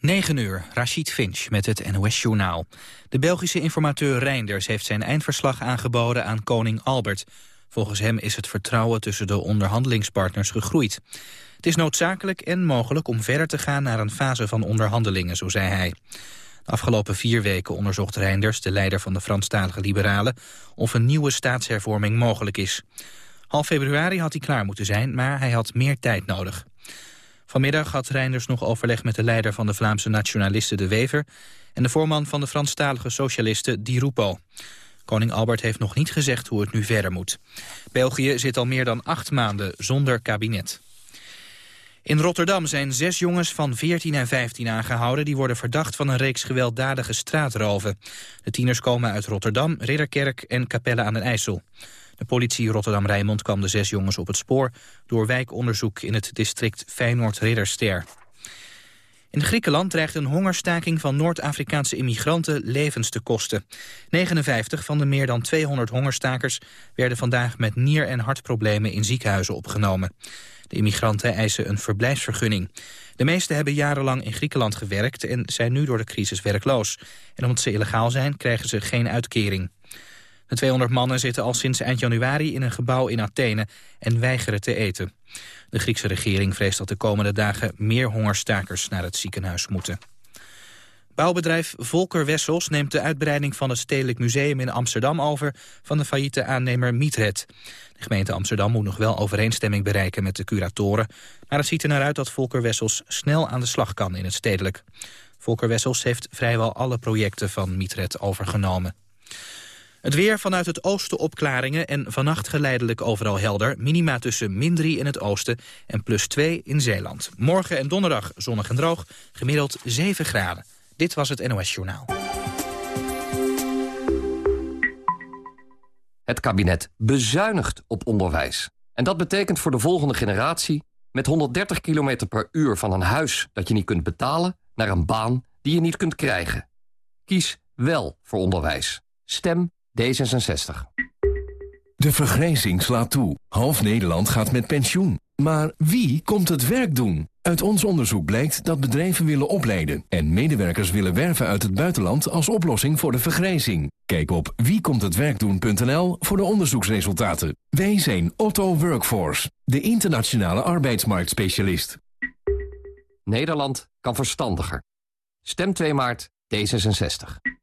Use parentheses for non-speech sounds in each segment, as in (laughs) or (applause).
9 uur, Rachid Finch met het NOS-journaal. De Belgische informateur Reinders heeft zijn eindverslag aangeboden aan koning Albert. Volgens hem is het vertrouwen tussen de onderhandelingspartners gegroeid. Het is noodzakelijk en mogelijk om verder te gaan naar een fase van onderhandelingen, zo zei hij. De afgelopen vier weken onderzocht Reinders, de leider van de Franstalige Liberalen, of een nieuwe staatshervorming mogelijk is. Half februari had hij klaar moeten zijn, maar hij had meer tijd nodig. Vanmiddag had Reinders nog overleg met de leider van de Vlaamse nationalisten De Wever... en de voorman van de Franstalige socialisten Di Rupo. Koning Albert heeft nog niet gezegd hoe het nu verder moet. België zit al meer dan acht maanden zonder kabinet. In Rotterdam zijn zes jongens van 14 en 15 aangehouden... die worden verdacht van een reeks gewelddadige straatroven. De tieners komen uit Rotterdam, Ridderkerk en Capelle aan den IJssel. De politie Rotterdam-Rijnmond kwam de zes jongens op het spoor... door wijkonderzoek in het district Feyenoord-Ridderster. In Griekenland dreigt een hongerstaking van Noord-Afrikaanse immigranten levens te kosten. 59 van de meer dan 200 hongerstakers werden vandaag met nier- en hartproblemen in ziekenhuizen opgenomen. De immigranten eisen een verblijfsvergunning. De meeste hebben jarenlang in Griekenland gewerkt en zijn nu door de crisis werkloos. En omdat ze illegaal zijn, krijgen ze geen uitkering. De 200 mannen zitten al sinds eind januari in een gebouw in Athene en weigeren te eten. De Griekse regering vreest dat de komende dagen meer hongerstakers naar het ziekenhuis moeten. Bouwbedrijf Volker Wessels neemt de uitbreiding van het Stedelijk Museum in Amsterdam over van de failliete aannemer Mietred. De gemeente Amsterdam moet nog wel overeenstemming bereiken met de curatoren, maar het ziet er naar uit dat Volker Wessels snel aan de slag kan in het stedelijk. Volker Wessels heeft vrijwel alle projecten van Mietred overgenomen. Het weer vanuit het oosten opklaringen en vannacht geleidelijk overal helder. Minima tussen min 3 in het oosten en plus 2 in Zeeland. Morgen en donderdag zonnig en droog, gemiddeld 7 graden. Dit was het NOS Journaal. Het kabinet bezuinigt op onderwijs. En dat betekent voor de volgende generatie... met 130 km per uur van een huis dat je niet kunt betalen... naar een baan die je niet kunt krijgen. Kies wel voor onderwijs. Stem D66. De vergrijzing slaat toe. Half Nederland gaat met pensioen. Maar wie komt het werk doen? Uit ons onderzoek blijkt dat bedrijven willen opleiden... en medewerkers willen werven uit het buitenland als oplossing voor de vergrijzing. Kijk op wiekomthetwerkdoen.nl voor de onderzoeksresultaten. Wij zijn Otto Workforce, de internationale arbeidsmarktspecialist. Nederland kan verstandiger. Stem 2 maart D66.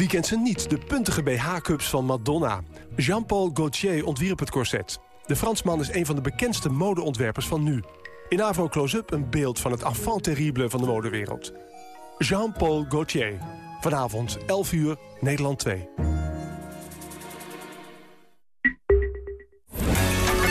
Wie kent ze niet, de puntige BH-cups van Madonna. Jean-Paul Gaultier ontwierp het corset. De Fransman is een van de bekendste modeontwerpers van nu. In Avro Close-up een beeld van het enfant terrible van de modewereld. Jean-Paul Gaultier. Vanavond 11 uur, Nederland 2.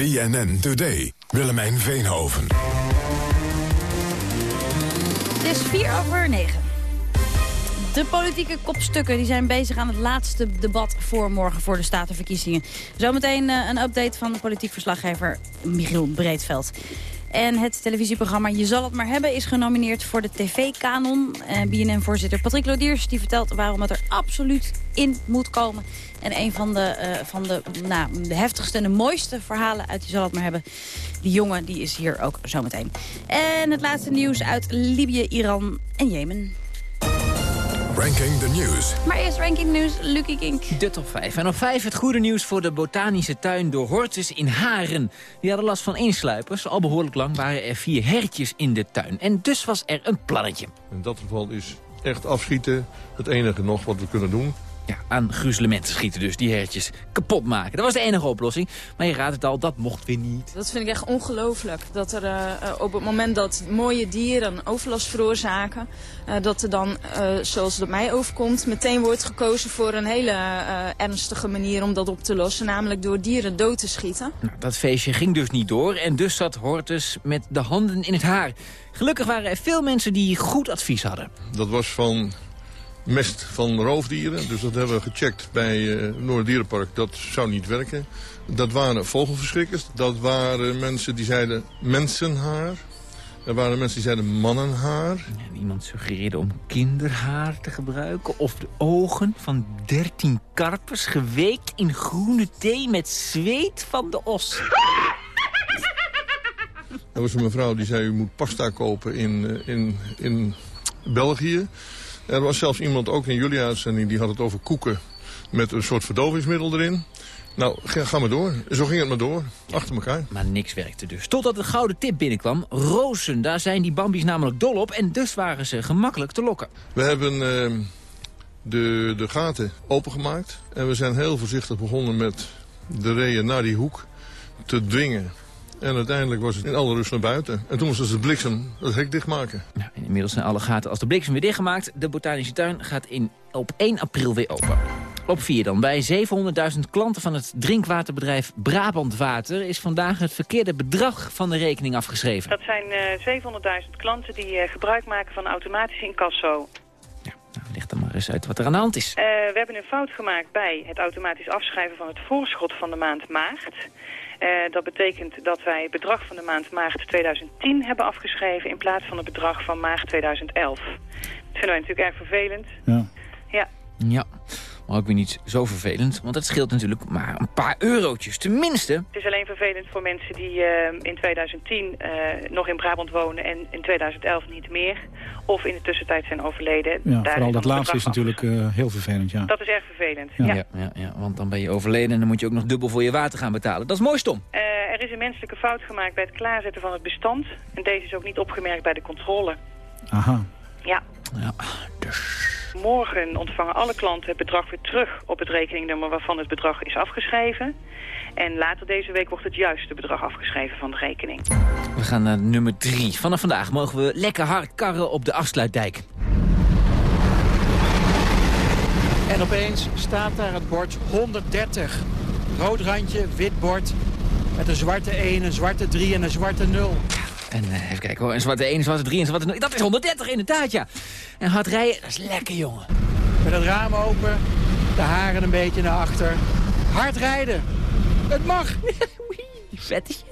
BNN Today. Willemijn Veenhoven. Het is 4 over 9. De politieke kopstukken die zijn bezig aan het laatste debat voor morgen voor de Statenverkiezingen. Zometeen uh, een update van de politiek verslaggever Michiel Breedveld. En het televisieprogramma Je zal het maar hebben is genomineerd voor de tv-kanon. Uh, BNN-voorzitter Patrick Lodiers die vertelt waarom het er absoluut in moet komen. En een van de, uh, van de, nou, de heftigste en de mooiste verhalen uit Je zal het maar hebben. Die jongen die is hier ook zometeen. En het laatste nieuws uit Libië, Iran en Jemen. Ranking the News. Maar eerst Ranking News, Lucky Kink. De top 5. En op 5 het goede nieuws voor de botanische tuin door Hortus in Haren. Die hadden last van insluipers. Al behoorlijk lang waren er vier hertjes in de tuin. En dus was er een plannetje. In dat geval is echt afschieten het enige nog wat we kunnen doen. Ja, aan gruzelementen schieten dus, die hertjes kapot maken. Dat was de enige oplossing. Maar je raadt het al, dat mocht weer niet. Dat vind ik echt ongelooflijk. Dat er uh, op het moment dat mooie dieren overlast veroorzaken... Uh, dat er dan, uh, zoals het mij overkomt, meteen wordt gekozen voor een hele ernstige manier om dat op te lossen. Namelijk door dieren dood te schieten. Nou, dat feestje ging dus niet door en dus zat Hortus met de handen in het haar. Gelukkig waren er veel mensen die goed advies hadden. Dat was van mest van roofdieren. Dus dat hebben we gecheckt bij uh, Noorderdierenpark. Dat zou niet werken. Dat waren vogelverschrikkers. Dat waren mensen die zeiden mensenhaar. Er waren mensen die zeiden mannenhaar. En iemand suggereerde om kinderhaar te gebruiken. Of de ogen van 13 karpers geweekt in groene thee met zweet van de os. Er was een mevrouw die zei, u moet pasta kopen in, in, in België. Er was zelfs iemand, ook in jullie uitzending, die had het over koeken met een soort verdovingsmiddel erin. Nou, ga, ga maar door. Zo ging het maar door. Achter elkaar. Maar niks werkte dus. Totdat de gouden tip binnenkwam. Rozen, daar zijn die bambies namelijk dol op. En dus waren ze gemakkelijk te lokken. We hebben uh, de, de gaten opengemaakt. En we zijn heel voorzichtig begonnen met de reeën naar die hoek te dwingen. En uiteindelijk was het in alle rust naar buiten. En toen moesten ze de bliksem het hek dichtmaken. En inmiddels zijn alle gaten als de bliksem weer dichtgemaakt. De botanische tuin gaat in, op 1 april weer open. Op 4 dan. Bij 700.000 klanten van het drinkwaterbedrijf Brabant Water... is vandaag het verkeerde bedrag van de rekening afgeschreven. Dat zijn uh, 700.000 klanten die uh, gebruik maken van automatisch incasso. Ja, nou, leg dan maar eens uit wat er aan de hand is. Uh, we hebben een fout gemaakt bij het automatisch afschrijven van het voorschot van de maand maagd. Uh, dat betekent dat wij het bedrag van de maand maagd 2010 hebben afgeschreven... in plaats van het bedrag van maagd 2011. Dat vinden wij natuurlijk erg vervelend. Ja. Ja. Ja. Maar ook weer niet zo vervelend, want dat scheelt natuurlijk maar een paar eurotjes, tenminste. Het is alleen vervelend voor mensen die uh, in 2010 uh, nog in Brabant wonen en in 2011 niet meer. Of in de tussentijd zijn overleden. Ja, Daar vooral dat laatste is natuurlijk uh, heel vervelend, ja. Dat is erg vervelend, ja. Ja. ja. Ja, want dan ben je overleden en dan moet je ook nog dubbel voor je water gaan betalen. Dat is mooi stom. er is een menselijke fout gemaakt bij het klaarzetten van het bestand. En deze is ook niet opgemerkt bij de controle. Aha. Ja. Ja, dus... Morgen ontvangen alle klanten het bedrag weer terug op het rekeningnummer waarvan het bedrag is afgeschreven. En later deze week wordt het juiste bedrag afgeschreven van de rekening. We gaan naar nummer drie. Vanaf vandaag mogen we lekker hard karren op de afsluitdijk. En opeens staat daar het bord 130. Rood randje, wit bord. Met een zwarte 1, een zwarte 3 en een zwarte 0. En uh, even kijken hoor, een zwarte 1, een zwarte 3 en een zwarte 0. Dat is 130 inderdaad, ja. En hard rijden, dat is lekker, jongen. Met het raam open, de haren een beetje naar achter. Hard rijden. Het mag. (laughs) Vette shit.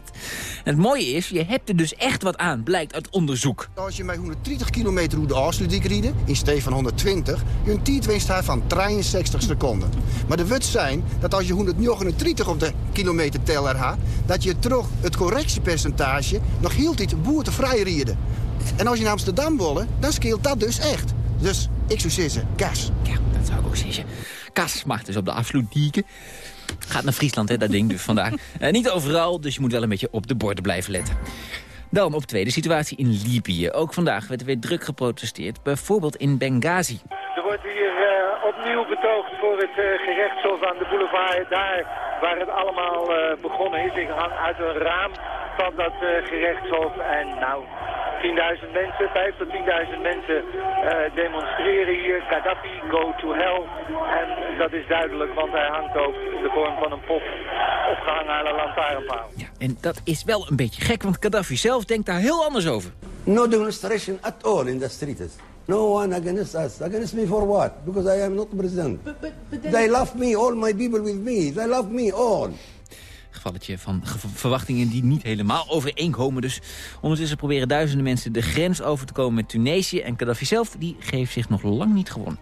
En het mooie is, je hebt er dus echt wat aan, blijkt uit onderzoek. Als je met 130 kilometer hoe de afsluiting rijdt, in steeds van 120, je een tijdwinst staat van 63 seconden. Maar de wet zijn dat als je 139 op de kilometer teller had, dat je terug het correctiepercentage nog heel tijd boertevrij rijden. En als je naar Amsterdam wil, dan scheelt dat dus echt. Dus ik zou zeggen, gas. Ja, dat zou ik ook zeggen. Kas mag dus op de afsluitdieken. Gaat naar Friesland, hè, dat ding dus vandaag. (laughs) Uh, niet overal, dus je moet wel een beetje op de borden blijven letten. Dan op twee, de situatie in Libië. Ook vandaag werd er weer druk geprotesteerd, bijvoorbeeld in Benghazi. Er wordt hier uh, opnieuw betoogd voor het uh, gerechtshof aan de boulevard. Daar waar het allemaal begonnen is. Ik hang uit een raam van dat gerechtshof. En nou, 10.000 mensen, 5 tot 10.000 mensen uh, demonstreren hier. Gaddafi, go to hell. En dat is duidelijk, want hij hangt ook in de vorm van een pop opgehangen aan een lantaarnpaal. Ja, en dat is wel een beetje gek, want Gaddafi zelf denkt daar heel anders over. No demonstration at all in the streets. No one against us. Against me for what? Because I am not president. But, but, but They love me, all my people with me. They love me all gevalletje van verwachtingen die niet helemaal overeenkomen. Dus ondertussen proberen duizenden mensen de grens over te komen met Tunesië. En Gaddafi zelf die geeft zich nog lang niet gewonnen.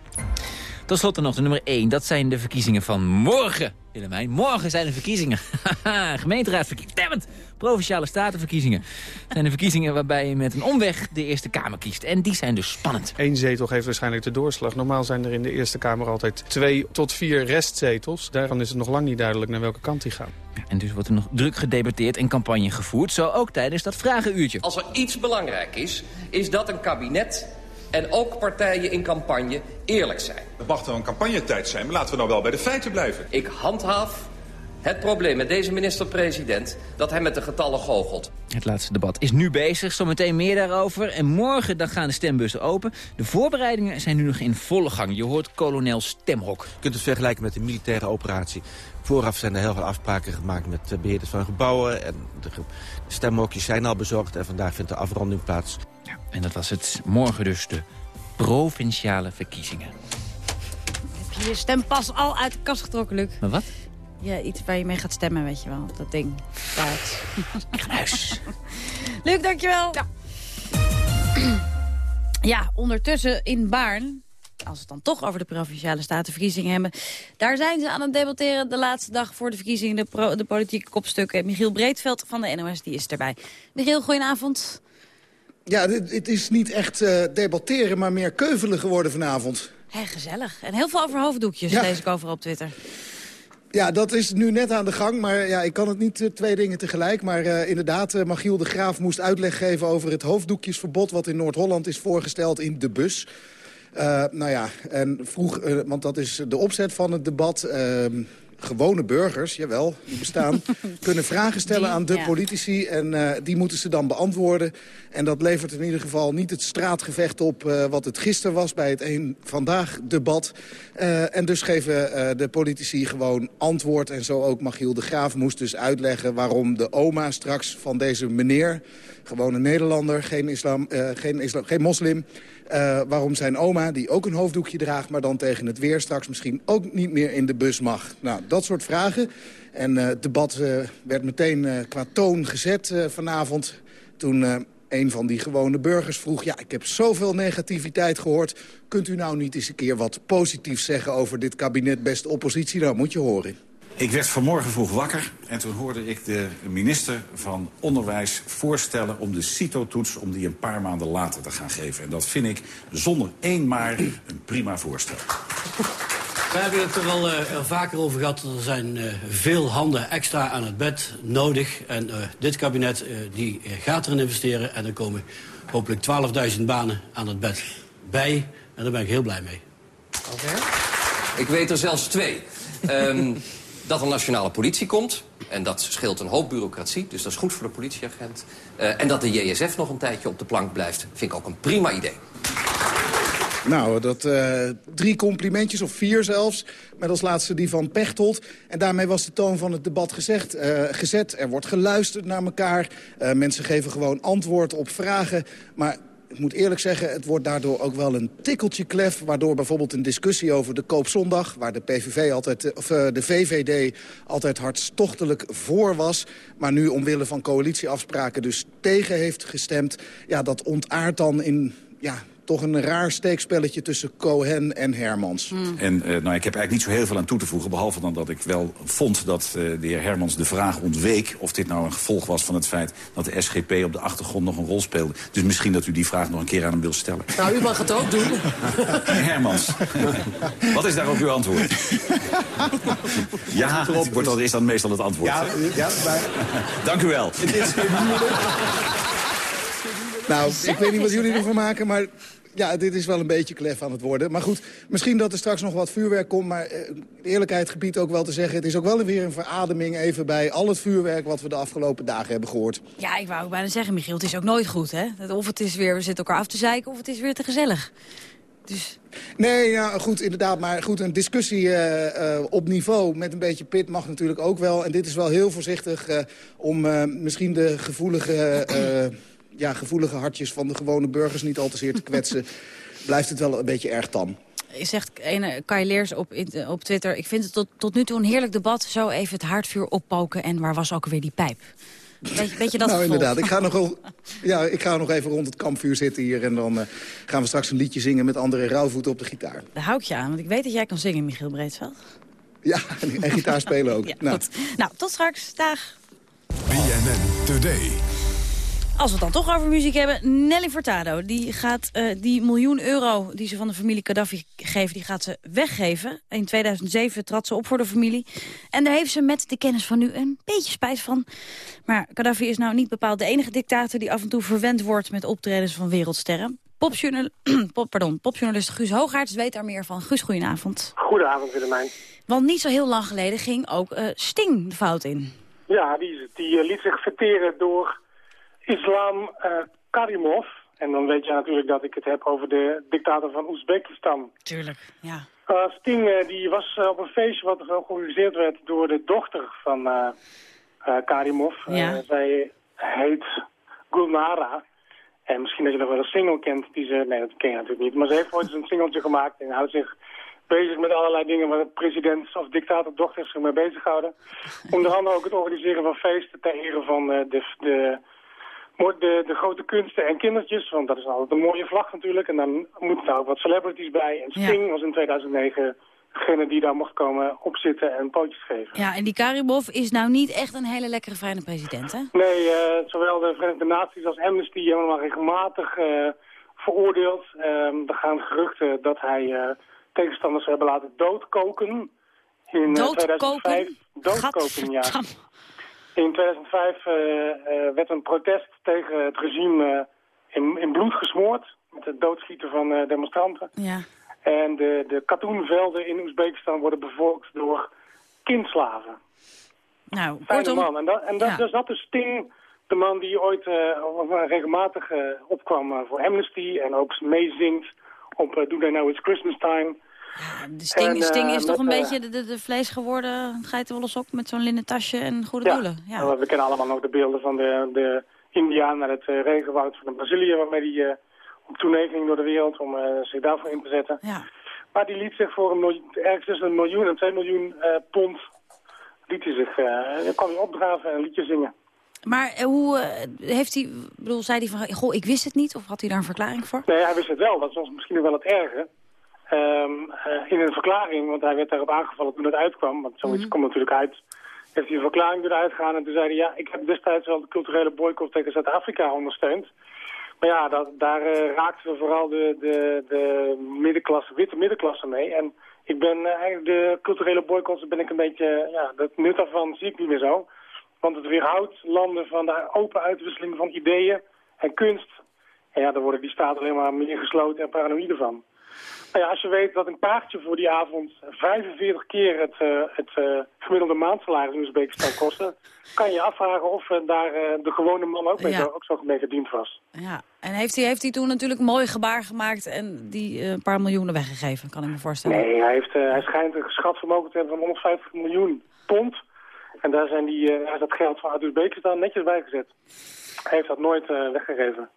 Tot slot nog de nummer 1. Dat zijn de verkiezingen van morgen. Willemijn, morgen zijn de verkiezingen. (laughs) Gemeenteraadsverkiezingen. Provinciale statenverkiezingen. Dat zijn de verkiezingen waarbij je met een omweg de Eerste Kamer kiest. En die zijn dus spannend. Eén zetel geeft waarschijnlijk de doorslag. Normaal zijn er in de Eerste Kamer altijd twee tot vier restzetels. Daarvan is het nog lang niet duidelijk naar welke kant die gaan. En dus wordt er nog druk gedebatteerd en campagne gevoerd. Zo ook tijdens dat vragenuurtje. Als er iets belangrijk is, is dat een kabinet en ook partijen in campagne eerlijk zijn. Het mag wel een campagnetijd zijn, maar laten we nou wel bij de feiten blijven. Ik handhaaf het probleem met deze minister-president dat hij met de getallen goochelt. Het laatste debat is nu bezig, zometeen meer daarover. En morgen dan gaan de stembussen open. De voorbereidingen zijn nu nog in volle gang. Je hoort kolonel Stemhok. Je kunt het vergelijken met een militaire operatie. Vooraf zijn er heel veel afspraken gemaakt met eh, beheerders van gebouwen. En de stemhokjes zijn al bezorgd en vandaag vindt de afronding plaats. Ja, en dat was het. Morgen dus de provinciale verkiezingen. Heb je je stempas al uit de kast getrokken, Luc? Maar wat? Ja, iets waar je mee gaat stemmen, weet je wel. Dat ding. Daar. Ik ga naar huis. (laughs) Luc, dankjewel. Ja. (clears throat) ja, ondertussen in Baarn als we het dan toch over de Provinciale Statenverkiezingen hebben... daar zijn ze aan het debatteren de laatste dag voor de verkiezingen... de, pro, de politieke kopstukken. Michiel Breedveld van de NOS die is erbij. Michiel, goedenavond. Ja, het is niet echt uh, debatteren, maar meer keuvelen geworden vanavond. Hé, gezellig. En heel veel over hoofddoekjes, ja. lees ik overal op Twitter. Ja, dat is nu net aan de gang, maar ja, ik kan het niet uh, twee dingen tegelijk. Maar uh, inderdaad, uh, Magiel de Graaf moest uitleg geven over het hoofddoekjesverbod... wat in Noord-Holland is voorgesteld in de bus. nou ja, en vroeg, want dat is de opzet van het debat... Gewone burgers, jawel, die bestaan... (laughs) kunnen vragen stellen aan de politici en uh, die moeten ze dan beantwoorden. En dat levert in ieder geval niet het straatgevecht op... Uh, wat het gisteren was bij het een vandaag debat. Uh, en dus geven de politici gewoon antwoord. En zo ook Machiel de Graaf moest dus uitleggen... waarom de oma straks van deze meneer, gewone Nederlander... geen, islam, geen, islam, geen moslim... Uh, waarom zijn oma, die ook een hoofddoekje draagt... maar dan tegen het weer straks misschien ook niet meer in de bus mag. Nou, dat soort vragen. En uh, het debat werd meteen qua toon gezet vanavond... toen een van die gewone burgers vroeg... ja, ik heb zoveel negativiteit gehoord. Kunt u nou niet eens een keer wat positiefs zeggen over dit kabinet beste oppositie? Nou, moet je horen. Ik werd vanmorgen vroeg wakker en toen hoorde ik de minister van Onderwijs voorstellen om de CITO-toets om die een paar maanden later te gaan geven. En dat vind ik zonder één maar een prima voorstel. We hebben het er al uh, vaker over gehad. Er zijn uh, veel handen extra aan het bed nodig. En uh, dit kabinet die gaat erin investeren. En er komen hopelijk 12.000 banen aan het bed bij. En daar ben ik heel blij mee. Oké. Okay. Ik weet er zelfs twee. um, dat er nationale politie komt. En dat scheelt een hoop bureaucratie, dus dat is goed voor de politieagent. Uh, en dat de JSF nog een tijdje op de plank blijft, vind ik ook een prima idee. Nou, dat, uh, drie complimentjes, of vier zelfs. Met als laatste die van Pechtold. En daarmee was de toon van het debat gezegd, uh, gezet. Er wordt geluisterd naar elkaar. Mensen geven gewoon antwoord op vragen. Maar ik moet eerlijk zeggen, het wordt daardoor ook wel een tikkeltje klef... waardoor bijvoorbeeld een discussie over de koopzondag... waar de, PVV altijd, of, uh, de VVD altijd hartstochtelijk voor was... maar nu omwille van coalitieafspraken dus tegen heeft gestemd... ja, dat ontaart dan in... Ja, toch een raar steekspelletje tussen Cohen en Hermans. Mm. En uh, nou, ik heb eigenlijk niet zo heel veel aan toe te voegen... behalve dan dat ik wel vond dat uh, de heer Hermans de vraag ontweek... of dit nou een gevolg was van het feit dat de SGP op de achtergrond nog een rol speelde. Dus misschien dat u die vraag nog een keer aan hem wil stellen. Nou, u mag het ook doen. (laughs) Hermans, wat is daarop uw antwoord? ja, het wordt al, is dan meestal het antwoord. Ja, ja maar... Dank u wel. Nou, ik weet niet wat jullie ervan maken, maar ja, dit is wel een beetje klef aan het worden. Maar goed, misschien dat er straks nog wat vuurwerk komt. Maar eh, eerlijkheid gebiedt ook wel te zeggen... het is ook wel weer een verademing even bij al het vuurwerk... wat we de afgelopen dagen hebben gehoord. Ja, ik wou ook bijna zeggen, Michiel, het is ook nooit goed, hè? Of het is weer, we zitten elkaar af te zeiken, of het is weer te gezellig. Dus... Nee, ja, goed, inderdaad. Maar goed, een discussie uh, uh, op niveau met een beetje pit mag natuurlijk ook wel. En dit is wel heel voorzichtig uh, om misschien de gevoelige ja, gevoelige hartjes van de gewone burgers niet al te zeer te kwetsen... (laughs) blijft het wel een beetje erg tam. Je zegt ene Kai Leers op, op Twitter... ik vind het tot, tot nu toe een heerlijk debat. Zo even het haardvuur oppoken en waar was ook weer die pijp? Beetje, beetje dat nou, inderdaad. Ik ga, nog wel, (laughs) ja, ik ga nog even rond het kampvuur zitten hier... en dan uh, gaan we straks een liedje zingen met andere rouwvoeten op de gitaar. Daar hou ik je aan, want ik weet dat jij kan zingen, Michiel Breedveld. Ja, en gitaar spelen ook. (laughs) ja, nou. nou, tot straks. Dag. BNN Today. Als we het dan toch over muziek hebben, Nelly Furtado. Die gaat uh, die miljoen euro die ze van de familie Gaddafi geeft, die gaat ze weggeven. In 2007 trad ze op voor de familie. En daar heeft ze met de kennis van nu een beetje spijt van. Maar Gaddafi is nou niet bepaald de enige dictator die af en toe verwend wordt met optredens van wereldsterren. popjournal (clears throat) pop, pardon, popjournalist Guus Hoogaerts weet daar meer van. Guus, goedenavond. Goedenavond, Willemijn. Want niet zo heel lang geleden ging ook uh, Sting de fout in. Ja, die, die uh, liet zich verteren door Islam uh, Karimov. En dan weet je natuurlijk dat ik het heb over de dictator van Oezbekistan. Tuurlijk, ja. Uh, Sting die was op een feestje wat georganiseerd werd door de dochter van Karimov. Ja. zij heet Gulnara. En misschien dat je nog wel een single kent die ze... Nee, dat ken je natuurlijk niet. Maar ze heeft ooit eens een singeltje gemaakt en houdt zich bezig met allerlei dingen waar de president of dictator dochters zich mee bezighouden. Onder andere ook het organiseren van feesten ter ere van de, de, de, de, grote kunsten en kindertjes. Want dat is altijd een mooie vlag natuurlijk. En dan moeten daar ook wat celebrities bij. En Sting was in 2009 degene die daar mocht komen opzitten en pootjes geven. Ja, en die Karimov is nou niet echt een hele lekkere fijne president, hè? Nee, uh, zowel de Verenigde Naties als Amnesty hebben hem regelmatig uh, veroordeeld. Uh, er gaan geruchten dat hij uh, tegenstanders hebben laten doodkoken. In doodkoken? 2005. Doodkoken, ja. In 2005 werd een protest tegen het regime in, in bloed gesmoord. Met het doodschieten van demonstranten. Ja. En de, de katoenvelden in Oezbekistan worden bevolkt door kindslaven. Nou, Fijne kortom... man. En, dat, en dat, ja. daar zat de Sting, de man die ooit uh, regelmatig uh, opkwam voor Amnesty... en ook meezingt op Do They Know It's Christmas Time... Ja, de Sting, en, Sting is toch een beetje de, de, de, vlees geworden, geitenwolle op met zo'n linnen tasje en goede ja. doelen. Ja, we kennen allemaal nog de beelden van de, de Indiaan naar het regenwoud van Brazilië... waarmee die op tournee ging door de wereld om zich daarvoor in te zetten. Ja. Maar die liet zich voor een miljoen, ergens tussen een miljoen en twee miljoen pond liet hij zich, uh, kwam hij opdraven en liedje zingen. Maar hoe heeft hij, bedoel, zei hij van, goh, ik wist het niet? Of had hij daar een verklaring voor? Nee, hij wist het wel. Dat was misschien wel het erge. Um, in een verklaring, want hij werd daarop aangevallen toen het uitkwam. Want zoiets mm -hmm. komt natuurlijk uit. Heeft hij een verklaring eruit gegaan en toen zei hij... ja, ik heb destijds wel de culturele boycott tegen Zuid-Afrika ondersteund. Maar ja, dat, daar uh, raakten we vooral de, de, de middenklasse, witte middenklasse mee. En ik ben uh, eigenlijk de culturele boycotts ben ik een beetje, ja, dat nut daarvan zie ik niet meer zo. Want het weerhoudt landen van de open uitwisseling van ideeën en kunst. En ja, dan worden die staten alleen maar meer gesloten en paranoïde van. Nou ja, als je weet dat een paardje voor die avond 45 keer het, uh, het uh, gemiddelde maandsalaris in Oezbekistan kostte, (laughs) kan je afvragen of uh, daar de gewone man ook, mee ja. ook zo mee gediend was. Ja, en heeft hij, heeft hij toen natuurlijk een mooi gebaar gemaakt en die een paar miljoenen weggegeven, kan ik me voorstellen? Nee, hij, heeft, hij schijnt een geschat vermogen te hebben van 150 miljoen pond. En daar zijn die, is dat geld van uit Oezbekistan netjes bijgezet. Hij heeft dat nooit weggegeven.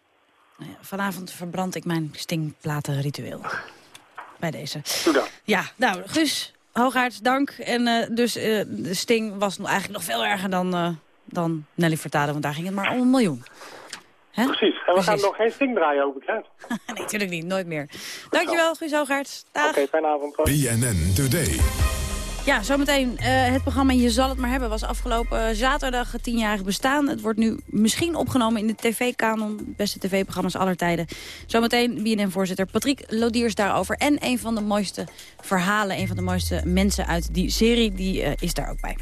Nou ja, vanavond verbrand ik mijn stingplatenritueel bij deze. Doe dan. Ja, nou, Guus, Hoogaerts, dank. En uh, dus uh, de Sting was eigenlijk nog veel erger dan, uh, dan Nelly Furtado, want daar ging het maar om een miljoen. Hè? Precies. En we Precies. gaan nog geen Sting draaien, hoop ik, hè? (laughs) nee, natuurlijk niet. Nooit meer. Dankjewel, Guus Hoogaerts. Dag. Oké, okay, fijne avond. BNN Today. Ja, zometeen. Uh, het programma Je zal het maar hebben was afgelopen zaterdag het tienjarig bestaan. Het wordt nu misschien opgenomen in de tv-kanon. Beste tv-programma's aller tijden. Zometeen BNN-voorzitter Patrick Lodiers daarover. En een van de mooiste verhalen, een van de mooiste mensen uit die serie, die uh, is daar ook bij.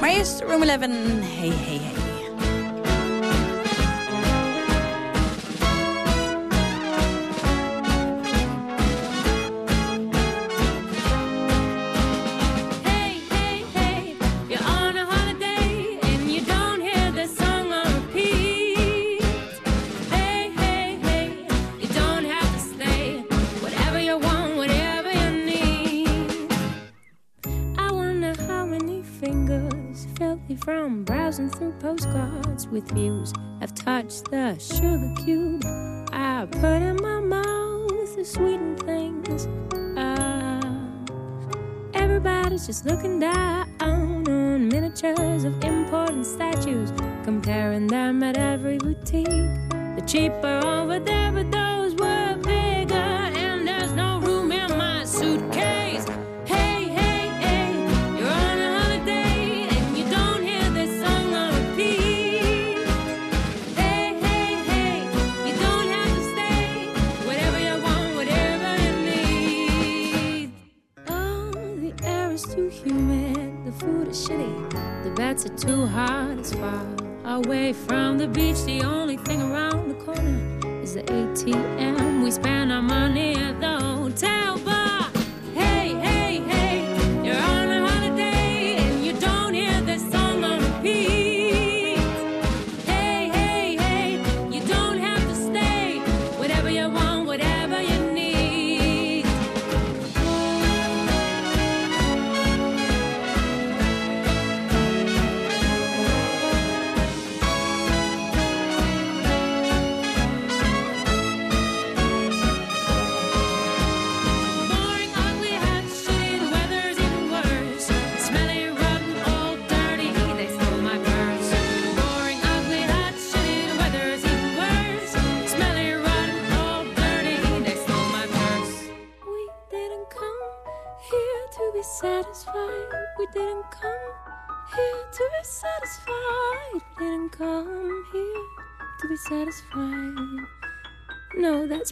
Maar eerst Room 11. Hey, hey, hey. From browsing through postcards with views. I've touched the sugar cube. I put in my mouth the sweetened things. Uh, everybody's just looking down on miniatures of important statues, comparing them at every boutique. The cheaper over there, but those bets are too hot, It's far away from the beach. The only thing around the corner is the ATM. We spend our money at the hotel bar.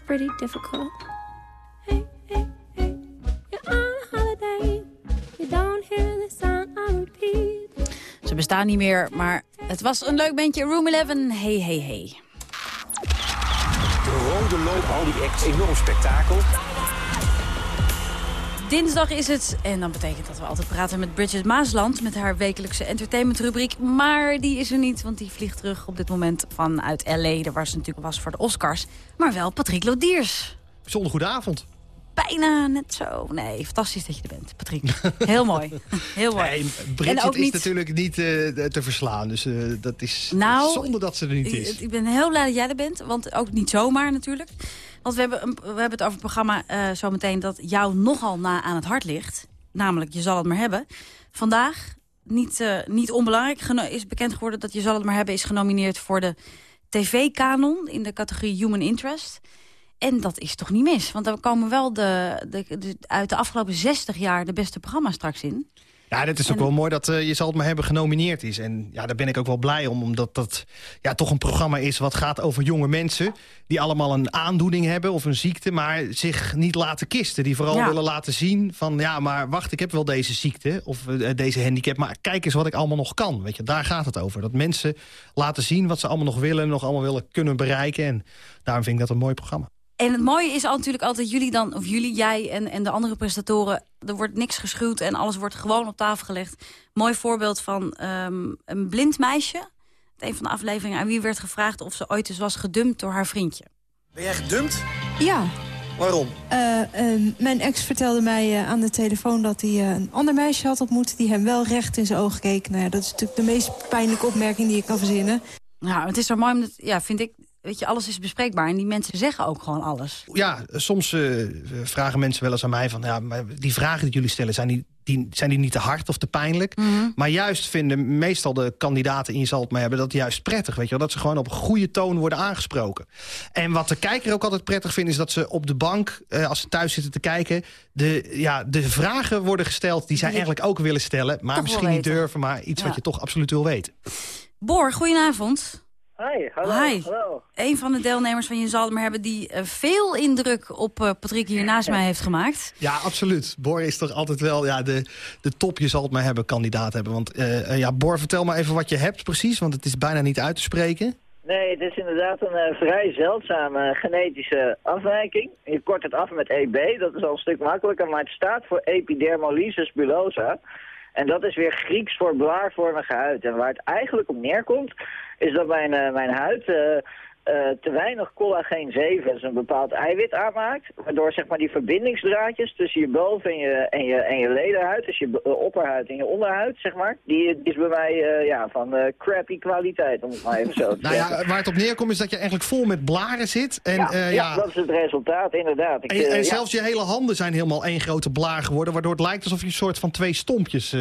Pretty difficult. You're on holiday. You don't hear the song on repeat. Ze bestaan niet meer, maar het was een leuk bandje. Room 11, hey, hey, hey. De rode loop, al die acts, enorm spektakel. Dinsdag is het en dan betekent dat we altijd praten met Bridget Maasland... met haar wekelijkse entertainmentrubriek. Maar die is er niet, want die vliegt terug op dit moment vanuit L.A. Daar waar ze natuurlijk was voor de Oscars. Maar wel Patrick Lodiers. Bijzonder goede avond. Bijna net zo. Nee, fantastisch dat je er bent, Patrick. Heel mooi. (laughs) Heel mooi. Nee, En Bridget ook is niet- natuurlijk niet eh, te verslaan. Dus eh, dat is Nou, zonder dat ze er niet is. Ik, ik ben heel blij dat jij er bent, want ook niet zomaar natuurlijk. Want we hebben, we hebben het over het programma eh zometeen dat jou nogal na aan het hart ligt. Namelijk, je zal het maar hebben. Vandaag, niet, eh, niet onbelangrijk, is bekend geworden dat je zal het maar hebben... is genomineerd voor de tv-kanon in de categorie Human Interest. En dat is toch niet mis, want daar komen wel de, de- uit de afgelopen 60 jaar de beste programma's straks in. Ja, dat is ook wel mooi dat eh, Je zal het maar hebben genomineerd is. En ja, daar ben ik ook wel blij om. Omdat dat ja, toch een programma is wat gaat over jonge mensen... die allemaal een aandoening hebben of een ziekte... maar zich niet laten kisten. Die vooral Ja. willen laten zien van... ja, maar wacht, ik heb wel deze ziekte of eh, deze handicap... maar kijk eens wat ik allemaal nog kan. Weet je, daar gaat het over. Dat mensen laten zien wat ze allemaal nog willen... nog allemaal willen kunnen bereiken. En daarom vind ik dat een mooi programma. En het mooie is al natuurlijk altijd jullie dan, of jullie, jij en, en de andere presentatoren... er wordt niks geschuwd en alles wordt gewoon op tafel gelegd. Mooi voorbeeld van ehm, een blind meisje. Een van de afleveringen aan wie werd gevraagd of ze ooit eens was gedumpt door haar vriendje. Ben jij gedumpt? Ja. Waarom? Eh, eh, mijn ex vertelde mij eh, aan de telefoon dat hij eh, een ander meisje had ontmoet... die hem wel recht in zijn ogen keek. Nou ja, dat is natuurlijk de meest pijnlijke opmerking die je kan verzinnen. Nou, het is zo mooi, omdat, ja, vind ik... Weet je, alles is bespreekbaar en die mensen zeggen ook gewoon alles. Ja, soms eh, vragen mensen wel eens aan mij van... Ja, maar die vragen die jullie stellen, zijn die, die, zijn die niet te hard of te pijnlijk? Mhm. Maar juist vinden meestal de kandidaten in Je zal het maar hebben... dat juist prettig, weet je wel? Dat ze gewoon op een goede toon worden aangesproken. En wat de kijker ook altijd prettig vindt... is dat ze op de bank, eh, als ze thuis zitten te kijken... De, ja, de vragen worden gesteld die zij Die eigenlijk ook willen stellen... maar misschien niet durven, maar iets Ja. wat je toch absoluut wil weten. Boor, goedenavond. Hi, hallo. Hi. hallo. Een van de deelnemers van Je zal het maar hebben... die eh, veel indruk op eh, Patrick hier naast mij heeft gemaakt. Ja, absoluut. Bor is toch altijd wel ja, de, de top, je zal het maar hebben, kandidaat hebben. Want eh, ja, Bor, vertel maar even wat je hebt precies, want het is bijna niet uit te spreken. Nee, het is inderdaad een vrij zeldzame genetische afwijking. Je kort het af met EB, dat is al een stuk makkelijker, maar het staat voor epidermolysis bullosa. En dat is weer Grieks voor blaarvormige huid. En waar het eigenlijk op neerkomt, is dat mijn, eh, mijn huid eh, te weinig collageen 7, dus een bepaald eiwit aanmaakt. Waardoor zeg maar die verbindingsdraadjes tussen je boven- en je, en je, en je lederhuid, dus je eh, opperhuid en je onderhuid, zeg maar, die, is bij mij eh, ja, van crappy kwaliteit, om het maar even zo te Nou zeggen. ja, waar het op neerkomt is dat je eigenlijk vol met blaren zit. En, ja, ja, ja, dat is het resultaat, inderdaad. Ik, en, en zelfs je hele handen zijn helemaal één grote blaar geworden, waardoor het lijkt alsof je een soort van twee stompjes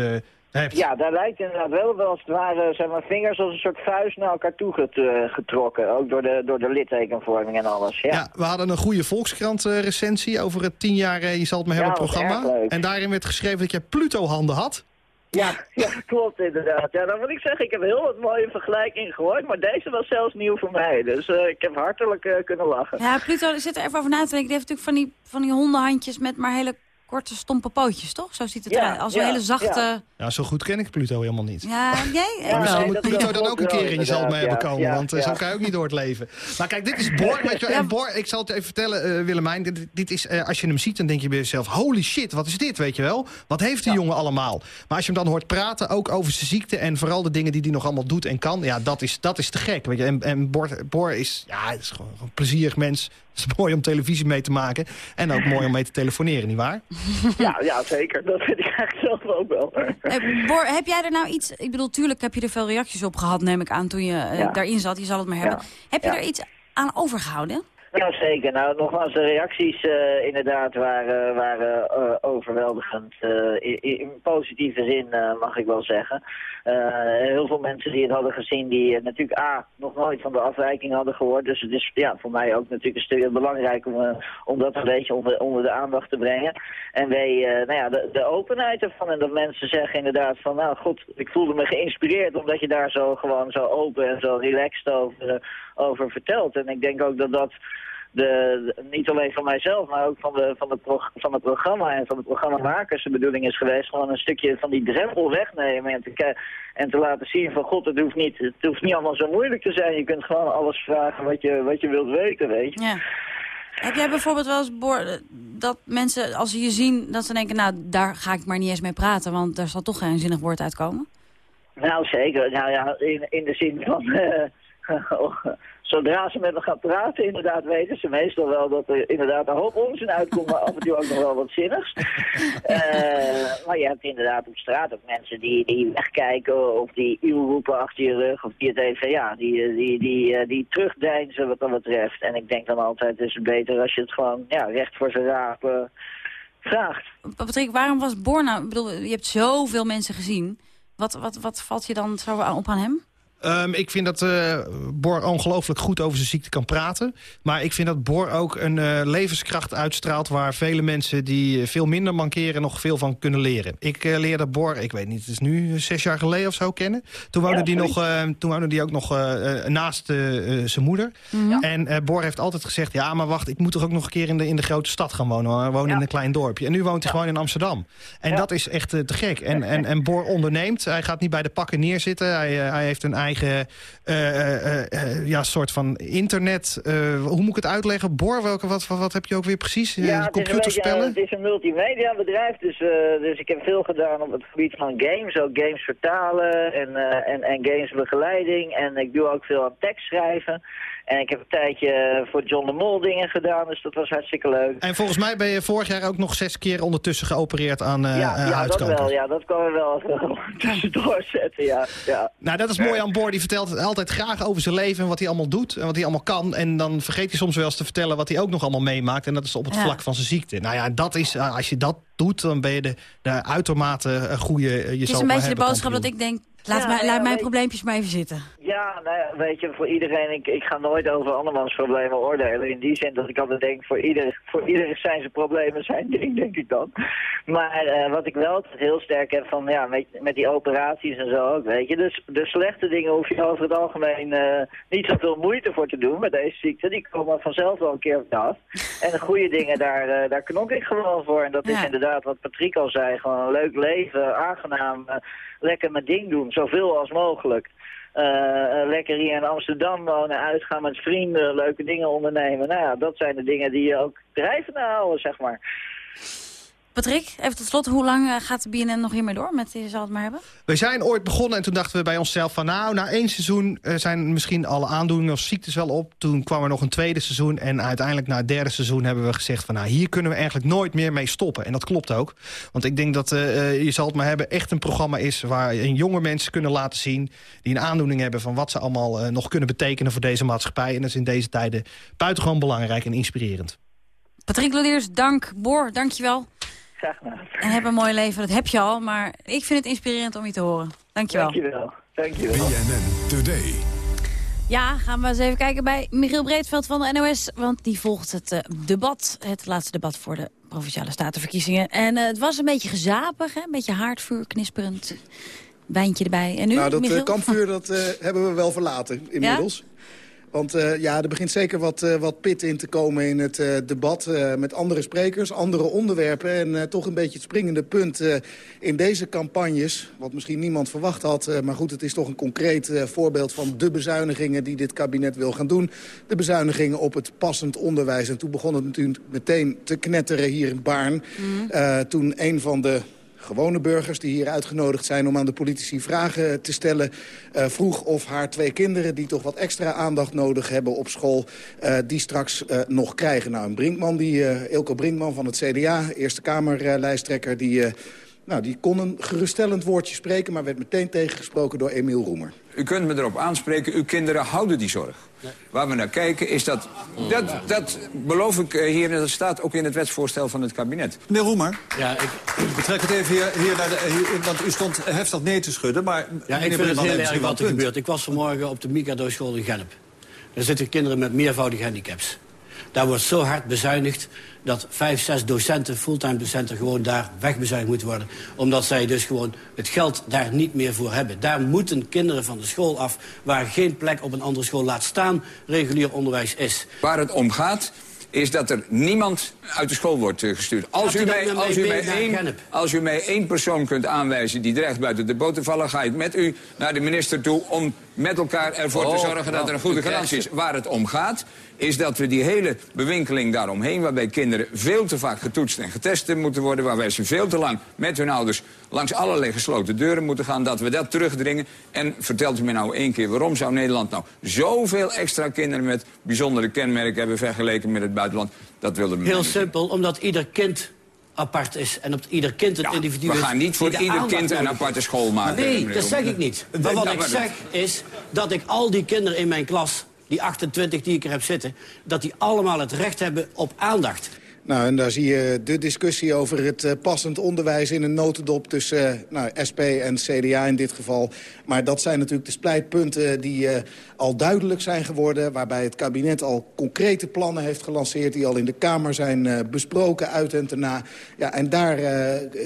hebt. Ja, daar lijkt inderdaad wel wel als het ware zijn mijn vingers als een soort vuist naar elkaar toe eh, getrokken. Ook door de, door de littekenvorming en alles. Ja. Ja, we hadden een goede Volkskrant-recensie over het tien jaar eh, Je zal het maar Ja, hebben programma. En daarin werd geschreven dat jij Pluto-handen had. Ja, ja, klopt inderdaad. Ja, dan wil ik zeggen, ik heb heel wat mooie vergelijkingen gehoord, maar deze was zelfs nieuw voor mij. Dus eh, ik heb hartelijk eh, kunnen lachen. Ja, Pluto zit er even over na te denken. Die heeft natuurlijk van die, van die hondenhandjes met maar hele korte, stompe pootjes, toch? Zo ziet het Ja, eruit. Als een ja, hele zachte... ja. Ja, zo goed ken ik Pluto helemaal niet. Ja, jij? Ja, Misschien nee, moet Pluto dan ook een keer in je wel, zal me hebben komen. Ja, want eh, ja. zo kan je ook niet door het leven. Maar kijk, dit is Bor. Weet je, wel. en Bor, ik zal het even vertellen, eh, Willemijn. Dit, dit is, eh, als je hem ziet, dan denk je bij jezelf... holy shit, wat is dit, weet je wel? Wat heeft die jongen allemaal? Maar als je hem dan hoort praten, ook over zijn ziekte... en vooral de dingen die hij nog allemaal doet en kan... ja, dat is, dat is te gek. Weet je? En, en Bor, Bor is, ja, het is gewoon een plezierig mens. Het is mooi om televisie mee te maken. En ook mooi om mee te telefoneren, nietwaar? (laughs) Ja, ja, zeker. Dat vind ik eigenlijk zelf ook wel. Eh, Bor, heb jij er nou iets... Ik bedoel, tuurlijk heb je er veel reacties op gehad, neem ik aan, toen je eh, Ja. daarin zat. Je zal het maar hebben. Heb je er iets aan overgehouden? Nou, zeker. Nou, nogmaals, de reacties eh, inderdaad waren, waren eh, overweldigend. eh, in, positieve zin, mag ik wel zeggen. Heel veel mensen die het hadden gezien, die natuurlijk A, nog nooit van de afwijking hadden gehoord. Dus het is ja, voor mij ook natuurlijk een stuk belangrijk om, dat een beetje onder, onder de aandacht te brengen. En eh, nou ja, de, de openheid ervan. En dat mensen zeggen inderdaad van, nou goed, ik voelde me geïnspireerd omdat je daar zo gewoon zo open en zo relaxed over, over vertelt. En ik denk ook dat dat de, niet alleen van mijzelf, maar ook van de, van, de van het programma en van de programmamakers de bedoeling is geweest. Gewoon een stukje van die drempel wegnemen en te, en te laten zien van god, het hoeft, niet, het hoeft niet allemaal zo moeilijk te zijn. Je kunt gewoon alles vragen wat je, wat je wilt weten, weet je. Ja. Heb jij bijvoorbeeld wel eens, dat mensen, als ze je zien, dat ze denken... nou, daar ga ik maar niet eens mee praten, want daar zal toch geen zinnig woord uitkomen? Nou, zeker. Nou ja, in, in de zin van... (laughs) eh, zodra ze met me gaan praten, inderdaad weten ze meestal wel dat er inderdaad een hoop onzin uitkomt, maar af en toe ook nog wel wat zinnigs. (laughs) Eh, maar je hebt inderdaad op straat ook mensen die, die wegkijken of die uw roepen achter je rug of die het even, ja, die, eh, die, die, eh, die terugdeinzen wat dat betreft. En ik denk dan altijd, is het beter als je het gewoon ja, recht voor zijn raap eh, vraagt. Patrick, waarom was Bor. Ik bedoel, je hebt zoveel mensen gezien. Wat, wat, wat valt je dan zo op aan hem? Ehm, ik vind dat eh Bor ongelooflijk goed over zijn ziekte kan praten. Maar ik vind dat Bor ook een eh, levenskracht uitstraalt... waar vele mensen die eh, veel minder mankeren nog veel van kunnen leren. Ik eh, leerde Bor, ik weet niet, het is nu zes jaar geleden of zo kennen. Toen woonde, Ja, die, nog, zoiets. eh, toen woonde die ook nog naast zijn moeder. En eh, Bor heeft altijd gezegd... ja, maar wacht, ik moet toch ook nog een keer in de, in de grote stad gaan wonen. Hij woont in een klein dorpje. En nu woont hij gewoon in Amsterdam. En dat is echt te gek. En, en, en Bor onderneemt. Hij gaat niet bij de pakken neerzitten. Hij, hij heeft een eigen eh, eh, eh, ja, soort van internet. hoe moet ik het uitleggen? Bor, welke, wat, wat, wat heb je ook weer precies? Ja, het is, een computerspellen? het is een multimedia bedrijf, dus, dus ik heb veel gedaan op het gebied van games, ook games vertalen en, en, en gamesbegeleiding. En ik doe ook veel aan tekst schrijven. En ik heb een tijdje voor John de Mol dingen gedaan, dus dat was hartstikke leuk. En volgens mij ben je vorig jaar ook nog zes keer ondertussen geopereerd aan eh ja, eh, ja, dat wel, ja, dat kan we (laughs) wel tussendoor zetten, ja. ja. Nou, dat is mooi aan Boor. Die vertelt altijd graag over zijn leven en wat hij allemaal doet en wat hij allemaal kan. En dan vergeet hij soms wel eens te vertellen wat hij ook nog allemaal meemaakt. En dat is op het Ja. vlak van zijn ziekte. Nou ja, dat is, eh, als je dat doet, dan ben je de, de uitermate eh, goede... eh, je Het is een beetje de boodschap dat ik denk... Laat, Ja, mij, ja, laat mijn probleempjes maar even zitten. Ja, nou ja, weet je, voor iedereen, ik, ik ga nooit over andermans problemen oordelen. In die zin dat ik altijd denk, voor ieder, voor ieder zijn zijn problemen zijn ding, denk ik dan. Maar eh, wat ik wel heel sterk heb van, ja, met, met die operaties en zo ook, weet je. Dus de slechte dingen hoef je over het algemeen eh, niet zoveel moeite voor te doen met deze ziekte. Die komen vanzelf wel een keer op af. En de goede dingen, daar, eh, daar knok ik gewoon voor. En dat is inderdaad wat Patrick al zei, gewoon een leuk leven, aangenaam, lekker mijn ding doen, zoveel als mogelijk. Eh, eh, lekker hier in Amsterdam wonen, uitgaan met vrienden, leuke dingen ondernemen. Nou ja, dat zijn de dingen die je ook drijvende houden, zeg maar. Patrick, even tot slot. Hoe lang eh, gaat de BNN nog hiermee door met Je zal het maar hebben? We zijn ooit begonnen en toen dachten we bij onszelf van... nou, na één seizoen eh, zijn misschien alle aandoeningen of ziektes wel op. Toen kwam er nog een tweede seizoen en uiteindelijk na het derde seizoen hebben we gezegd... van nou, hier kunnen we eigenlijk nooit meer mee stoppen. En dat klopt ook. Want ik denk dat eh, Je zal het maar hebben echt een programma is... waarin jonge mensen kunnen laten zien die een aandoening hebben... van wat ze allemaal nog kunnen betekenen voor deze maatschappij. En dat is in deze tijden buitengewoon belangrijk en inspirerend. Patrick Lodiers, dank. Boor, dank je wel. Graag. En heb een mooi leven, dat heb je al. Maar ik vind het inspirerend om je te horen. Dank je wel. Dankjewel. Dankjewel. BNN Today. Ja, gaan we eens even kijken bij Michiel Breedveld van de NOS. Want die volgt het eh, debat, het laatste debat voor de Provinciale Statenverkiezingen. En eh, het was een beetje gezapig, hè? een beetje haardvuur, knisperend. Wijntje erbij. En nu, nou, dat eh, kampvuur dat, hebben we wel verlaten inmiddels. Want eh, ja, er begint zeker wat, eh, wat pit in te komen in het eh, debat... met andere sprekers, andere onderwerpen... en toch een beetje het springende punt in deze campagnes... wat misschien niemand verwacht had, maar goed, het is toch een concreet voorbeeld... van de bezuinigingen die dit kabinet wil gaan doen. De bezuinigingen op het passend onderwijs. En toen begon het natuurlijk meteen te knetteren hier in Baarn. Mm. toen een van de gewone burgers die hier uitgenodigd zijn om aan de politici vragen te stellen... Uh, vroeg of haar twee kinderen die toch wat extra aandacht nodig hebben op school... Uh, die straks uh, nog krijgen. Nou, een Brinkman, die, Ilko Brinkman van het CDA, Eerste Kamerlijsttrekker... die nou, die kon een geruststellend woordje spreken... maar werd meteen tegengesproken door Emiel Roemer. U kunt me erop aanspreken, uw kinderen houden die zorg. Waar we naar kijken is dat... Dat, dat beloof ik eh, hier, en dat staat ook in het wetsvoorstel van het kabinet. Meneer Roemer, ja, ik... betrek het even hier, hier naar de... Hier, want u stond heftig nee te schudden, maar... Ja, ik vind het heel erg wat er gebeurt. Ik was vanmorgen op de Mikado-school in Gelp. Daar zitten kinderen met meervoudige handicaps. Daar wordt zo hard bezuinigd dat vijf, zes docenten, fulltime docenten... gewoon daar wegbezuinigd moeten worden. Omdat zij dus gewoon het geld daar niet meer voor hebben. Daar moeten kinderen van de school af... waar geen plek op een andere school laat staan regulier onderwijs is. Waar het om gaat is dat er niemand uit de school wordt eh, gestuurd. Als u, mij, als, u mij één, als u mij één persoon kunt aanwijzen die dreigt buiten de boot te vallen... ga ik met u naar de minister toe om met elkaar ervoor te oh, zorgen dat er een goede nou, garantie is. Waar het om gaat, is dat we die hele bewinkeling daaromheen... waarbij kinderen veel te vaak getoetst en getest moeten worden... waarbij ze veel te lang met hun ouders langs allerlei gesloten deuren moeten gaan... dat we dat terugdringen. En vertelt u me nou één keer, waarom zou Nederland nou... zoveel extra kinderen met bijzondere kenmerken hebben... vergeleken met het buitenland? Dat wilde Heel simpel, omdat ieder kind apart is. En op ieder kind het individu We gaan niet voor ieder kind een aparte school maken. Nee, dat zeg ik niet. Maar wat ik zeg is dat ik al die kinderen in mijn klas die 28 die ik er heb zitten... dat die allemaal het recht hebben op aandacht. Nou, en daar zie je de discussie over het uh, passend onderwijs in een notendop tussen uh, nou, SP en CDA in dit geval. Maar dat zijn natuurlijk de splijtpunten die uh, al duidelijk zijn geworden... waarbij het kabinet al concrete plannen heeft gelanceerd... die al in de Kamer zijn besproken uit en te na. Ja, en daar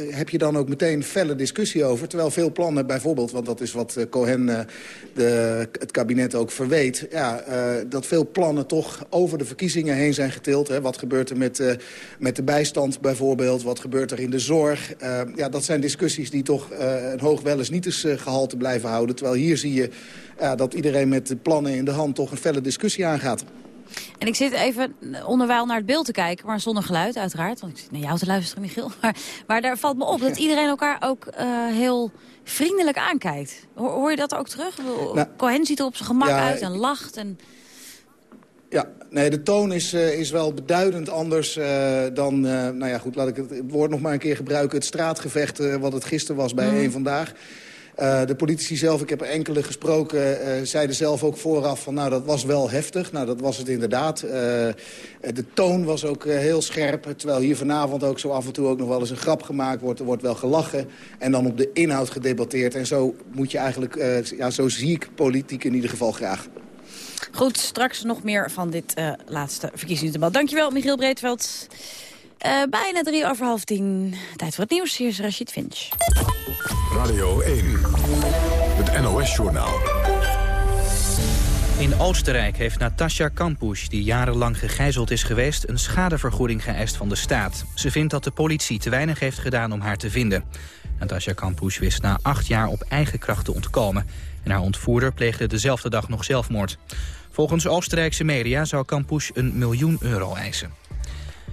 heb je dan ook meteen felle discussie over. Terwijl veel plannen bijvoorbeeld, want dat is wat Cohen de, het kabinet ook verweet... Ja, dat veel plannen toch over de verkiezingen heen zijn getild. Hè. Wat gebeurt er met met de bijstand bijvoorbeeld. Wat gebeurt er in de zorg? Uh, ja, dat zijn discussies die toch uh, een hoog wel eens niet eens uh, gehalte blijven houden. Terwijl hier zie je dat iedereen met de plannen in de hand toch een felle discussie aangaat. En ik zit even onderwijl naar het beeld te kijken, maar zonder geluid uiteraard. Want ik zit naar jou te luisteren, Michiel. (laughs) Maar, maar daar valt me op dat iedereen elkaar ook heel vriendelijk aankijkt. Hoor, hoor, je dat ook terug? Nou, Cohen ziet er op zijn gemak uit en lacht. En... Ja, nee, de toon is, uh, is wel beduidend anders uh, dan... Uh, nou ja, goed, laat ik het, woord nog maar een keer gebruiken. Het straatgevecht wat het gisteren was bij mm. één Vandaag. de politici zelf, ik heb er enkele gesproken, zeiden zelf ook vooraf van... nou, dat was wel heftig. Nou, dat was het inderdaad. de toon was ook heel scherp. Terwijl hier vanavond ook zo af en toe ook nog wel eens een grap gemaakt wordt. Er wordt wel gelachen en dan op de inhoud gedebatteerd. En zo moet je eigenlijk, ja, zo zie ik politiek in ieder geval graag. Goed, straks nog meer van dit uh, laatste verkiezingsdebat. Dankjewel, Michiel Breedveld. Uh, bijna drie over half tien. Tijd voor het nieuws. Hier is Rashid Finch. Radio 1, het NOS-journaal. In Oostenrijk heeft Natasja Kampusch, die jarenlang gegijzeld is geweest... een schadevergoeding geëist van de staat. Ze vindt dat de politie te weinig heeft gedaan om haar te vinden. Natasja Kampusch wist na acht jaar op eigen kracht te ontkomen. En haar ontvoerder pleegde dezelfde dag nog zelfmoord. Volgens Oostenrijkse media zou Kampusch een miljoen euro eisen.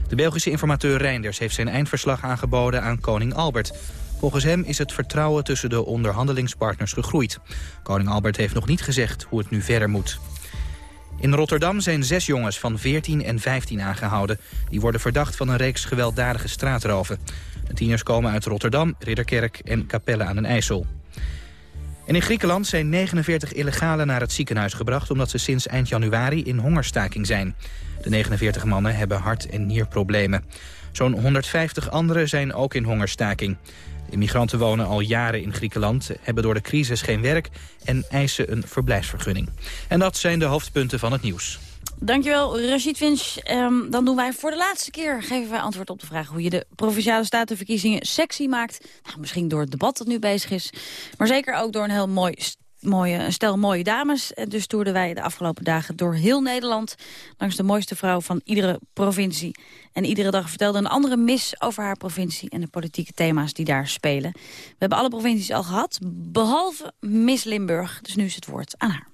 De Belgische informateur Reinders heeft zijn eindverslag aangeboden aan koning Albert. Volgens hem is het vertrouwen tussen de onderhandelingspartners gegroeid. Koning Albert heeft nog niet gezegd hoe het nu verder moet. In Rotterdam zijn zes jongens van 14 en 15 aangehouden. Die worden verdacht van een reeks gewelddadige straatroven. De tieners komen uit Rotterdam, Ridderkerk en Capelle aan den IJssel. In Griekenland zijn 49 illegalen naar het ziekenhuis gebracht... omdat ze sinds eind januari in hongerstaking zijn. De 49 mannen hebben hart- en nierproblemen. Zo'n 150 anderen zijn ook in hongerstaking. De immigranten wonen al jaren in Griekenland, hebben door de crisis geen werk... en eisen een verblijfsvergunning. En dat zijn de hoofdpunten van het nieuws. Dankjewel, Rashid Finch. Um, dan doen wij voor de laatste keer geven wij antwoord op de vraag... hoe je de Provinciale Statenverkiezingen sexy maakt. Nou, misschien door het debat dat nu bezig is. Maar zeker ook door een heel mooi mooie, stel mooie dames. En dus toerden wij de afgelopen dagen door heel Nederland... langs de mooiste vrouw van iedere provincie. En iedere dag vertelde een andere mis over haar provincie... en de politieke thema's die daar spelen. We hebben alle provincies al gehad, behalve Miss Limburg. Dus nu is het woord aan haar.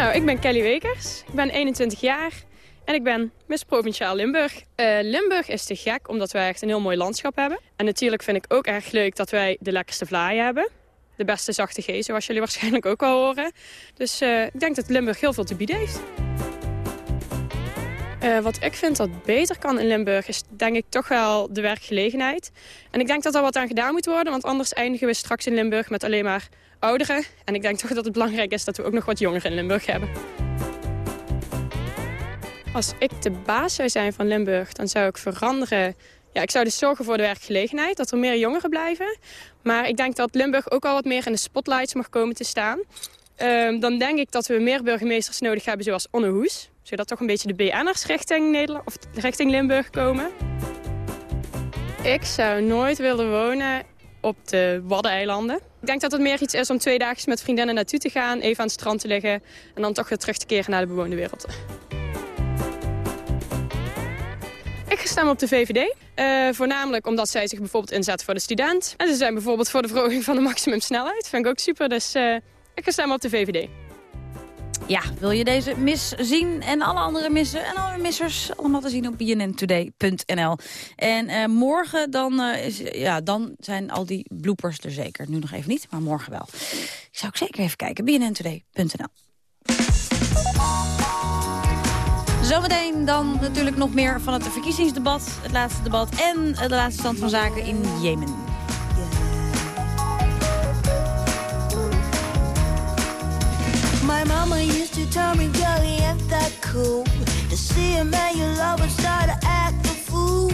Nou, ik ben Kelly Wekers. Ik ben 21 jaar en ik ben Miss Provinciaal Limburg. Uh, Limburg is te gek omdat wij echt een heel mooi landschap hebben. En natuurlijk vind ik ook erg leuk dat wij de lekkerste vlaaien hebben. De beste zachte G, zoals jullie waarschijnlijk ook wel horen. Dus uh, ik denk dat Limburg heel veel te bieden heeft. Uh, wat ik vind dat beter kan in Limburg is denk ik toch wel de werkgelegenheid. En ik denk dat er wat aan gedaan moet worden, want anders eindigen we straks in Limburg met alleen maar ouderen. En ik denk toch dat het belangrijk is dat we ook nog wat jongeren in Limburg hebben. Als ik de baas zou zijn van Limburg, dan zou ik veranderen... Ja, ik zou dus zorgen voor de werkgelegenheid, dat er meer jongeren blijven. Maar ik denk dat Limburg ook al wat meer in de spotlights mag komen te staan. Um, dan denk ik dat we meer burgemeesters nodig hebben zoals Onne Hoes. Zodat toch een beetje de BN'ers richting, of richting Limburg komen. Ik zou nooit willen wonen op de Waddeneilanden. Ik denk dat het meer iets is om twee dagen met vriendinnen naartoe te gaan... even aan het strand te liggen en dan toch weer terug te keren naar de bewoonde wereld. Ik ga op de VVD. Uh, voornamelijk omdat zij zich bijvoorbeeld inzetten voor de student. En ze zijn bijvoorbeeld voor de verhoging van de maximumsnelheid. Vind ik ook super, dus uh, ik ga stemmen op de VVD. Ja, wil je deze mis zien en alle andere missen en alle missers allemaal te zien op bnntoday.nl. En uh, morgen dan, is, ja, dan zijn al die bloopers er zeker. Nu nog even niet, maar morgen wel. Ik zou ook zeker even kijken, bnntoday.nl. Zometeen dan natuurlijk nog meer van het verkiezingsdebat, het laatste debat en de laatste stand van zaken in Jemen. My mama used to tell me, girl, he ain't that cool. To see a man you love and start to act a fool.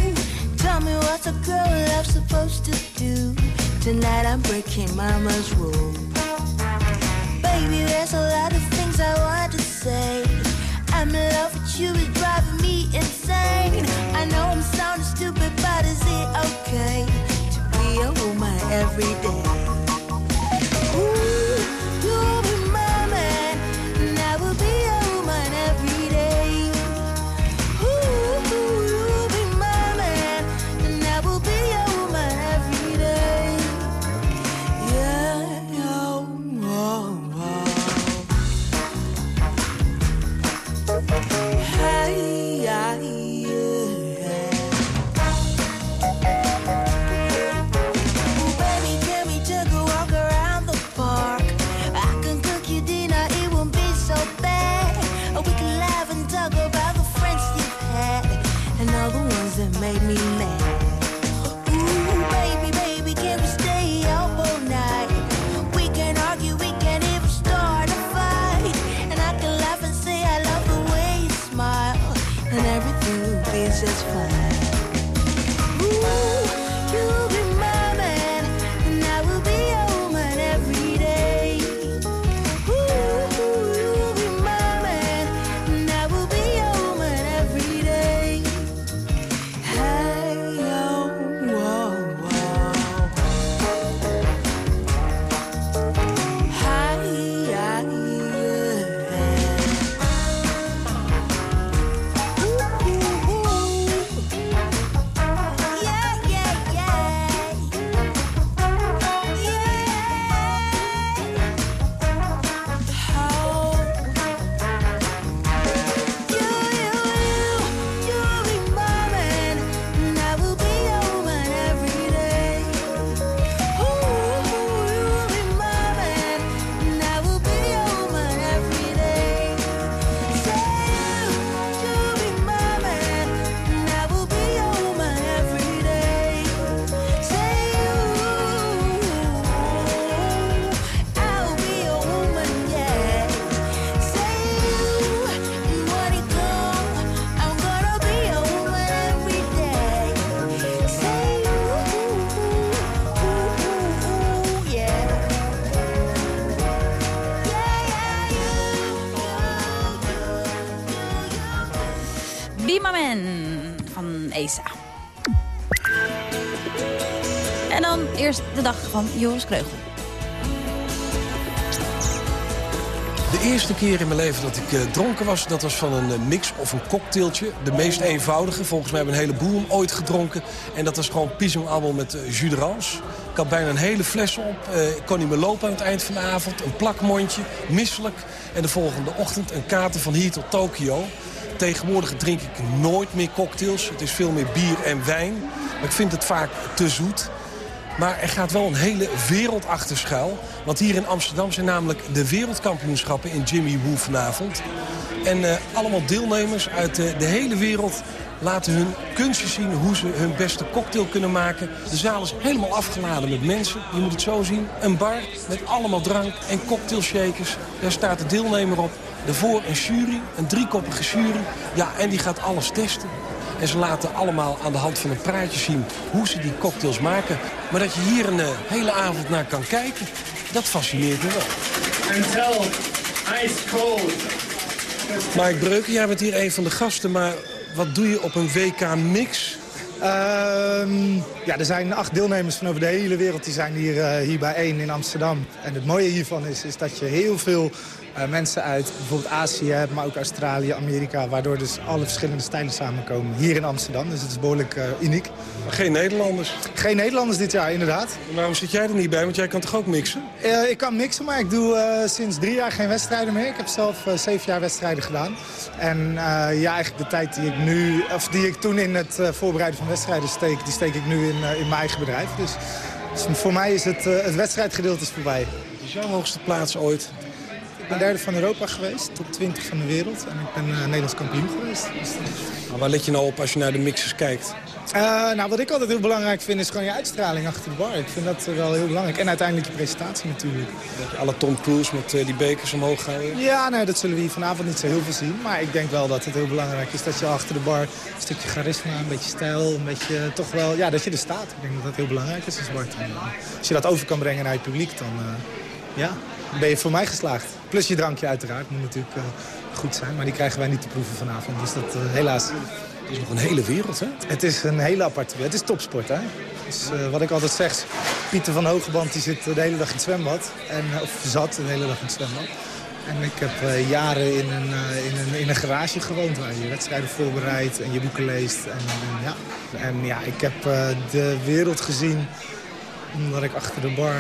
Tell me what's a girl love supposed to do? Tonight I'm breaking mama's rule. Baby, there's a lot of things I want to say. I'm in love with you, it's driving me insane. I know I'm sounding stupid, but is it okay to be a woman every day? Van Joris Kreugel. De eerste keer in mijn leven dat ik uh, dronken was, dat was van een uh, mix of een cocktailtje. De meest eenvoudige. Volgens mij hebben een heleboel ooit gedronken. En dat was gewoon pisang met uh, jus d'orange. Ik had bijna een hele fles op. ik kon niet meer lopen aan het eind van de avond. Een plakmondje, misselijk. En de volgende ochtend een kater van hier tot Tokio. Tegenwoordig drink ik nooit meer cocktails. Het is veel meer bier en wijn. Maar ik vind het vaak te zoet. Maar er gaat wel een hele wereld achter schuil. Want hier in Amsterdam zijn namelijk de wereldkampioenschappen in Jimmy Woo vanavond. En uh, allemaal deelnemers uit de hele wereld laten hun kunstje zien hoe ze hun beste cocktail kunnen maken. De zaal is helemaal afgeladen met mensen. Je moet het zo zien. Een bar met allemaal drank en cocktailshakers. Daar staat de deelnemer op. Daarvoor een jury, een driekoppige jury. Ja, en die gaat alles testen. En ze laten allemaal aan de hand van een praatje zien hoe ze die cocktails maken. Maar dat je hier een uh, hele avond naar kan kijken, dat fascineert me wel. Until ice cold. Mike Breuken, jij bent hier een van de gasten, maar wat doe je op een WK-mix? Uh, ja, er zijn acht deelnemers van over de hele wereld. Die zijn hier, uh, hier bijeen in Amsterdam. En het mooie hiervan is, is dat je heel veel mensen uit bijvoorbeeld Azië, maar ook Australië, Amerika... waardoor dus alle verschillende stijlen samenkomen hier in Amsterdam. Dus het is behoorlijk uh, uniek. Maar geen Nederlanders? Geen Nederlanders dit jaar, inderdaad. waarom zit jij er niet bij? Want jij kan toch ook mixen? Uh, ik kan mixen, maar ik doe sinds drie jaar geen wedstrijden meer. Ik heb zelf zeven jaar wedstrijden gedaan. En ja, eigenlijk de tijd die ik nu, of die ik toen in het voorbereiden van wedstrijden steek... die steek ik nu in, in mijn eigen bedrijf. Dus, dus voor mij is het, het wedstrijdgedeelte is voorbij. Is jouw hoogste plaats ooit? Ik ben derde van Europa geweest, top 20 van de wereld. En ik ben uh, Nederlands kampioen geweest. Dus, maar waar let je nou op als je naar de mixers kijkt? Uh, nou, wat ik altijd heel belangrijk vind is gewoon je uitstraling achter de bar. Ik vind dat wel heel belangrijk. En uiteindelijk je presentatie natuurlijk. Dat je alle Tom Cruise met uh, die bekers omhoog gaat. Ja, nee, dat zullen we hier vanavond niet zo heel veel zien. Maar ik denk wel dat het heel belangrijk is dat je achter de bar een stukje charisma, een beetje stijl, een beetje toch wel, ja, dat je er staat. Ik denk dat dat heel belangrijk is als bartender. Als je dat over kan brengen naar het publiek, dan ja, ben je voor mij geslaagd. Plus je drankje uiteraard, moet natuurlijk uh, goed zijn. Maar die krijgen wij niet te proeven vanavond, dus dat uh, helaas. Het is nog een hele wereld, hè? Het is een hele aparte wereld. Het is topsport, hè? Dus uh, wat ik altijd zeg, Pieter van Hogeband die zit de hele dag in het zwembad. En, of zat de hele dag in het zwembad. En ik heb uh, jaren in een, uh, in, een, in een garage gewoond waar je wedstrijden voorbereidt en je boeken leest. En, en ja. en ja, ik heb de wereld gezien omdat ik achter de bar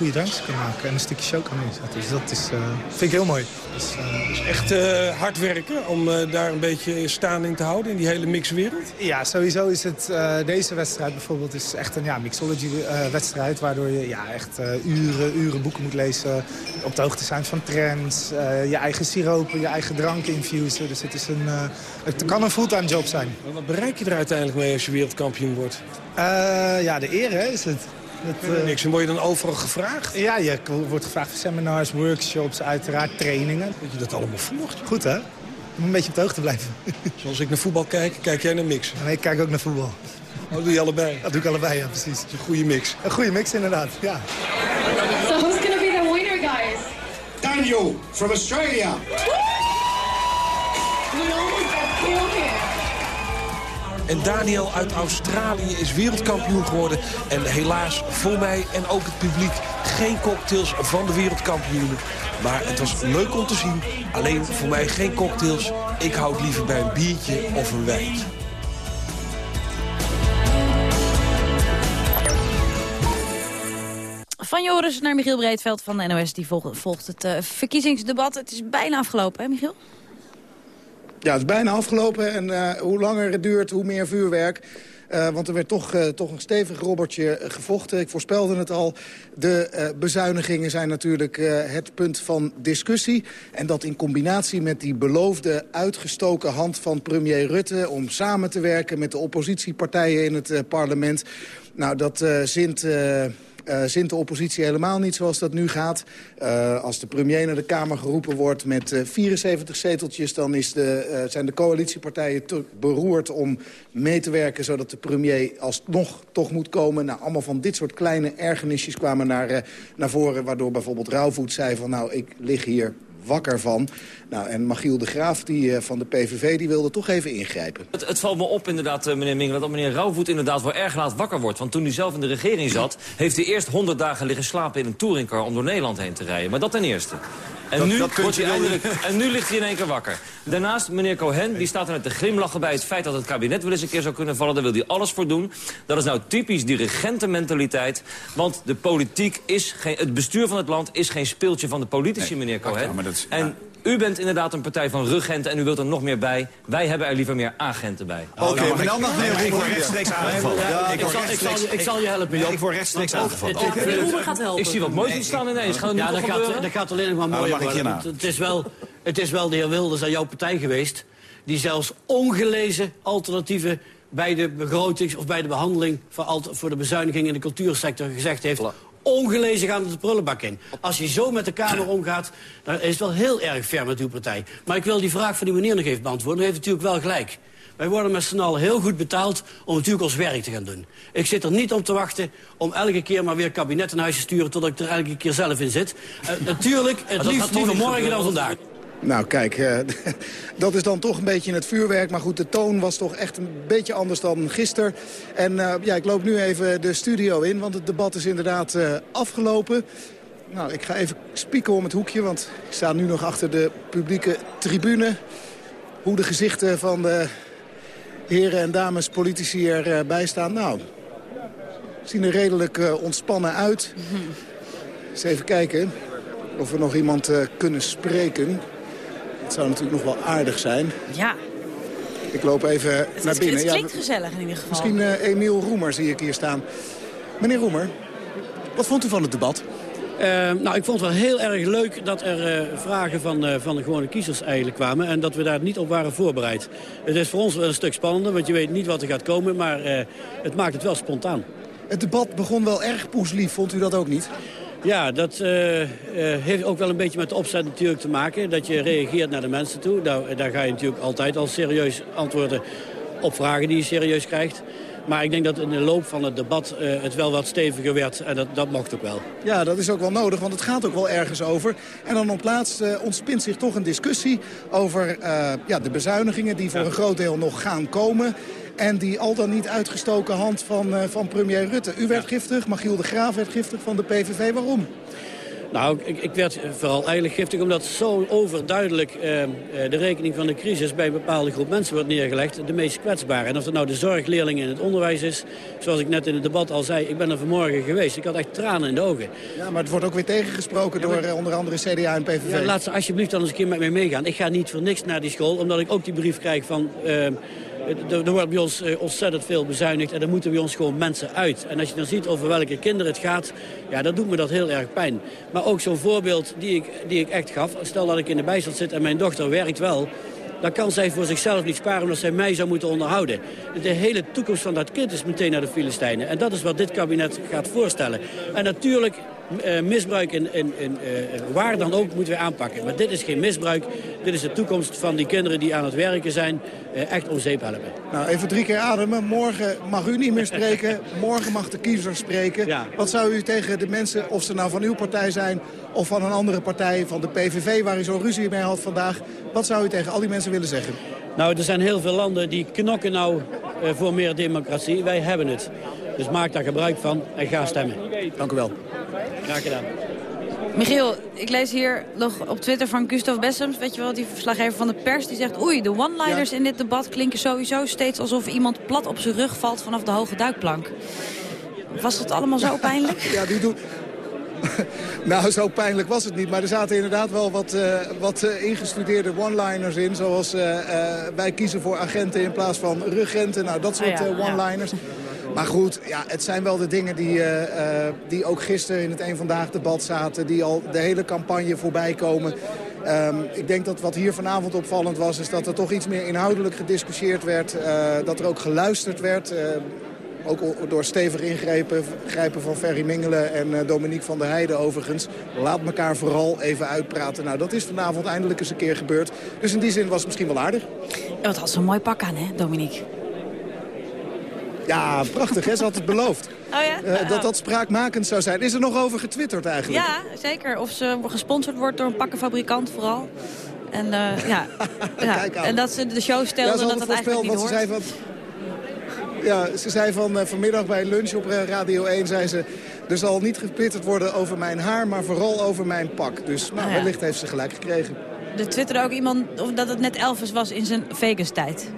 goede drankjes kan maken en een stukje show kan neerzetten. Dus dat is, uh, vind ik heel mooi. Dus, uh, is echt uh, hard werken om daar een beetje staan in te houden in die hele mixwereld? Ja, sowieso is het, deze wedstrijd bijvoorbeeld is echt een ja, mixology wedstrijd. Waardoor je ja, echt uren, uren boeken moet lezen. Op de hoogte zijn van trends. je eigen siropen, je eigen dranken infusen. Dus het, is een, het kan een fulltime job zijn. Wat bereik je er uiteindelijk mee als je wereldkampioen wordt? ja, de eer hè, is het. Dat, uh, niks. En word je dan overal gevraagd? Ja, je wordt gevraagd voor seminars, workshops, uiteraard trainingen. Dat je dat allemaal volgt. Goed, hè? Om een beetje op de hoogte te blijven. Zoals ik naar voetbal kijk, kijk jij naar mix? Nee, ik kijk ook naar voetbal. Oh, dat doe je allebei? Dat doe ik allebei, ja, precies. Een goede mix. Een goede mix, inderdaad, ja. So who's gonna be the winner, guys? Daniel from Australia. En Daniel uit Australië is wereldkampioen geworden. En helaas voor mij en ook het publiek geen cocktails van de wereldkampioenen. Maar het was leuk om te zien. Alleen voor mij geen cocktails. Ik houd liever bij een biertje of een wijntje. Van Joris naar Michiel Breedveld van de NOS. Die volgt, het uh, verkiezingsdebat. Het is bijna afgelopen, hè Michiel? Ja, het is bijna afgelopen. En uh, hoe langer het duurt, hoe meer vuurwerk. Uh, want er werd toch, uh, toch een stevig robbertje gevochten. Ik voorspelde het al. De bezuinigingen zijn natuurlijk het punt van discussie. En dat in combinatie met die beloofde uitgestoken hand van premier Rutte... om samen te werken met de oppositiepartijen in het parlement... Nou, dat zint uh, zint de oppositie helemaal niet zoals dat nu gaat. Uh, als de premier naar de Kamer geroepen wordt met uh, 74 zeteltjes... dan is de, zijn de coalitiepartijen te beroerd om mee te werken... zodat de premier alsnog toch moet komen. Nou, allemaal van dit soort kleine ergernisjes kwamen naar, naar voren... waardoor bijvoorbeeld Rauwvoet zei van... nou, ik lig hier wakker van. Nou, en Machiel de Graaf die, van de PVV die wilde toch even ingrijpen. Het, het valt me op inderdaad, meneer Mingelen, dat meneer Rauwvoet inderdaad wel erg laat wakker wordt. Want toen hij zelf in de regering zat, heeft hij eerst 100 dagen liggen slapen in een touringcar om door Nederland heen te rijden. Maar dat ten eerste. En, Dat- nu dat wordt hij eindelijk, en nu ligt hij in één keer wakker. Daarnaast, meneer Cohen, die staat er net te glimlachen bij het feit dat het kabinet wel eens een keer zou kunnen vallen. Daar wil hij alles voor doen. Dat is nou typisch dirigentenmentaliteit. Want de politiek is geen, het bestuur van het land is geen speeltje van de politici, meneer wacht Cohen. maar dat en u bent inderdaad een partij van regenten en u wilt er nog meer bij. Wij hebben er liever meer agenten bij. Oké, maar dan nog meer Ik word rechtstreeks aangevallen. Ik zal- je- helpen, Job. Ik word rechtstreeks ook- aangevallen. Ik zie wat moois ontstaan ineens. Ja, dat gaat, alleen nog maar Nou, mooier ik worden. Het is, wel, het is wel de heer Wilders aan jouw partij geweest... die zelfs ongelezen alternatieven bij de begrotings... of bij de behandeling voor de bezuiniging in de cultuursector gezegd heeft... Ongelezen gaan de prullenbak in. Als je zo met de Kamer omgaat, dan is het wel heel erg ver met uw partij. Maar ik wil die vraag van die meneer nog even beantwoorden. Hij heeft natuurlijk wel gelijk. Wij worden met z'n allen heel goed betaald om natuurlijk ons werk te gaan doen. Ik zit er niet om te wachten om elke keer maar weer kabinet in huis te sturen... tot ik er elke keer zelf in zit. Eh, natuurlijk, het liefst liever morgen dan vandaag. Nou, kijk, eh, (laughs) dat is dan toch een beetje het vuurwerk. Maar goed, de toon was toch echt een beetje anders dan gisteren. En eh, ja, ik loop nu even de studio in, want het debat is inderdaad eh, afgelopen. Nou, ik ga even spieken om het hoekje, want ik sta nu nog achter de publieke tribune. Hoe de gezichten van de heren en dames politici erbij staan. Nou, zien er redelijk ontspannen uit. Eens even kijken of we nog iemand kunnen spreken. Het zou natuurlijk nog wel aardig zijn. Ja, Ik loop even het, naar binnen. het Ja, klinkt gezellig in ieder geval. misschien eh, Emiel Roemer zie ik hier staan. Meneer Roemer, wat vond u van het debat? Eh, nou, ik vond het wel heel erg leuk dat er eh, vragen van, eh, van de gewone kiezers eigenlijk kwamen... en dat we daar niet op waren voorbereid. Het is voor ons wel een stuk spannender, want je weet niet wat er gaat komen... maar eh, het maakt het wel spontaan. Het debat begon wel erg poeslief, vond u dat ook niet? Ja, dat eh, eh, heeft ook wel een beetje met de opzet natuurlijk te maken. Dat je reageert naar de mensen toe. Daar, daar ga je natuurlijk altijd al serieus antwoorden op vragen die je serieus krijgt. Maar ik denk dat in de loop van het debat eh, het wel wat steviger werd. En dat, dat mocht ook wel. Ja, dat is ook wel nodig, want het gaat ook wel ergens over. En dan op plaats eh, ontspint zich toch een discussie over eh, ja, de bezuinigingen... die voor een groot deel nog gaan komen. En die al dan niet uitgestoken hand van, van premier Rutte. U werd giftig, Magiel de Graaf werd giftig van de PVV. Waarom? Nou, ik, ik werd vooral eigenlijk giftig omdat zo overduidelijk eh, eh, de rekening van de crisis bij een bepaalde groep mensen wordt neergelegd. De meest kwetsbare. En of het nou de zorgleerlingen in het onderwijs is, zoals ik net in het debat al zei, ik ben er vanmorgen geweest. Ik had echt tranen in de ogen. Ja, maar het wordt ook weer tegengesproken door eh, onder andere CDA en PVV. Ja, laat ze alsjeblieft dan eens een keer met mij meegaan. Ik ga niet voor niks naar die school, omdat ik ook die brief krijg van... eh, er, er wordt bij ons eh, ontzettend veel bezuinigd en er moeten bij ons gewoon mensen uit. En als je dan ziet over welke kinderen het gaat, ja, dan doet me dat heel erg pijn. Maar ook zo'n voorbeeld die ik, die ik echt gaf. Stel dat ik in de bijstand zit en mijn dochter werkt wel... dan kan zij voor zichzelf niet sparen omdat zij mij zou moeten onderhouden. De hele toekomst van dat kind is meteen naar de Filistijnen. En dat is wat dit kabinet gaat voorstellen. En natuurlijk, eh, misbruik in, in, in eh, waar dan ook moeten we aanpakken. Maar dit is geen misbruik. Dit is de toekomst van die kinderen die aan het werken zijn. eh, echt om zeep helpen. Nou, even drie keer ademen. Morgen mag u niet meer spreken. (laughs) Morgen mag de kiezer spreken. Wat zou u tegen de mensen, of ze nou van uw partij zijn... of van een andere partij, van de PVV, waar u zo'n ruzie mee had vandaag... wat zou u tegen al die mensen willen zeggen? Nou, er zijn heel veel landen die knokken nou eh, voor meer democratie. Wij hebben het. Dus maak daar gebruik van en ga stemmen. Dank u wel. Graag gedaan. Michiel, ik lees hier nog op Twitter van Gustav Bessems, weet je wel, die verslaggever van de pers, die zegt... oei, de one-liners in dit debat klinken sowieso steeds alsof iemand plat op zijn rug valt vanaf de hoge duikplank. Was dat allemaal zo pijnlijk? Ja, die doet... (laughs) Nou, zo pijnlijk was het niet. Maar er zaten inderdaad wel wat, eh, wat eh, ingestudeerde one-liners in. Zoals eh, wij kiezen voor agenten in plaats van ruggenten. Nou, dat soort Ah, eh, one-liners. Maar goed, ja, het zijn wel de dingen die, die ook gisteren in het Eén Vandaag debat zaten. Die al de hele campagne voorbij komen. Ehm, ik denk dat wat hier vanavond opvallend was... is dat er toch iets meer inhoudelijk gediscussieerd werd. dat er ook geluisterd werd... ook door stevig ingrepen grijpen van Ferry Mingelen en eh, Dominique van der Heijden overigens. Laat elkaar vooral even uitpraten. Nou, dat is vanavond eindelijk eens een keer gebeurd. Dus in die zin was het misschien wel aardig. Ja, wat had zo'n mooi pak aan, hè, Dominique? Ja, prachtig, hè? Ze had het beloofd. (laughs) Oh ja? Uh, dat dat spraakmakend zou zijn. Is er nog over getwitterd eigenlijk? Ja, zeker. Of ze gesponsord wordt door een pakkenfabrikant vooral. En, uh, ja. (laughs) ja. en dat ze de show stelde ja, dat dat eigenlijk niet hoort. Ze zei van, ja, ze zei van uh, vanmiddag bij lunch op Radio 1... zei ze, er zal niet getwitterd worden over mijn haar, maar vooral over mijn pak. Dus nou, oh, wellicht heeft ze gelijk gekregen. Er twitterde ook iemand of dat het net Elvis was in zijn Vegas-tijd.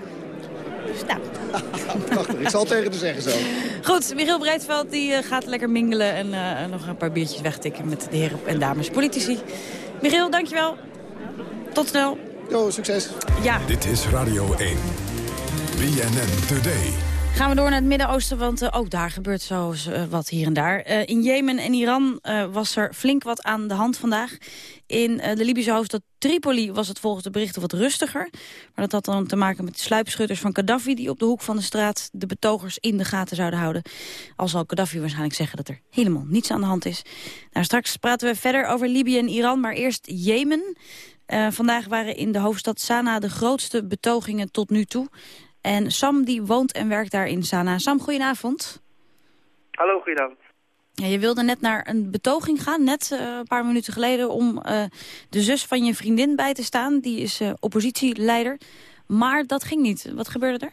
Dus nou. (laughs) Prachtig, ik zal tegen te zeggen zo. Goed, Michiel Breedveld die, uh, gaat lekker mingelen en uh, nog een paar biertjes wegtikken met de heren en dames politici. Michiel, dankjewel. Tot snel. Jo, succes. Ja. Dit is Radio 1. BNN Today. Gaan we door naar het Midden-Oosten, want uh, ook daar gebeurt zo uh, wat hier en daar. Uh, in Jemen en Iran was er flink wat aan de hand vandaag. In de Libische hoofdstad Tripoli was het volgens de berichten wat rustiger. Maar dat had dan te maken met de sluipschutters van Gaddafi... die op de hoek van de straat de betogers in de gaten zouden houden. Al zal Gaddafi waarschijnlijk zeggen dat er helemaal niets aan de hand is. Nou, straks praten we verder over Libië en Iran, maar eerst Jemen... vandaag waren in de hoofdstad Sanaa de grootste betogingen tot nu toe. En Sam die woont en werkt daar in Sana. Sam, goedenavond. Hallo, goedenavond. Ja, je wilde net naar een betoging gaan, net uh, een paar minuten geleden... om uh, de zus van je vriendin bij te staan. Die is uh, oppositieleider. Maar dat ging niet. Wat gebeurde er?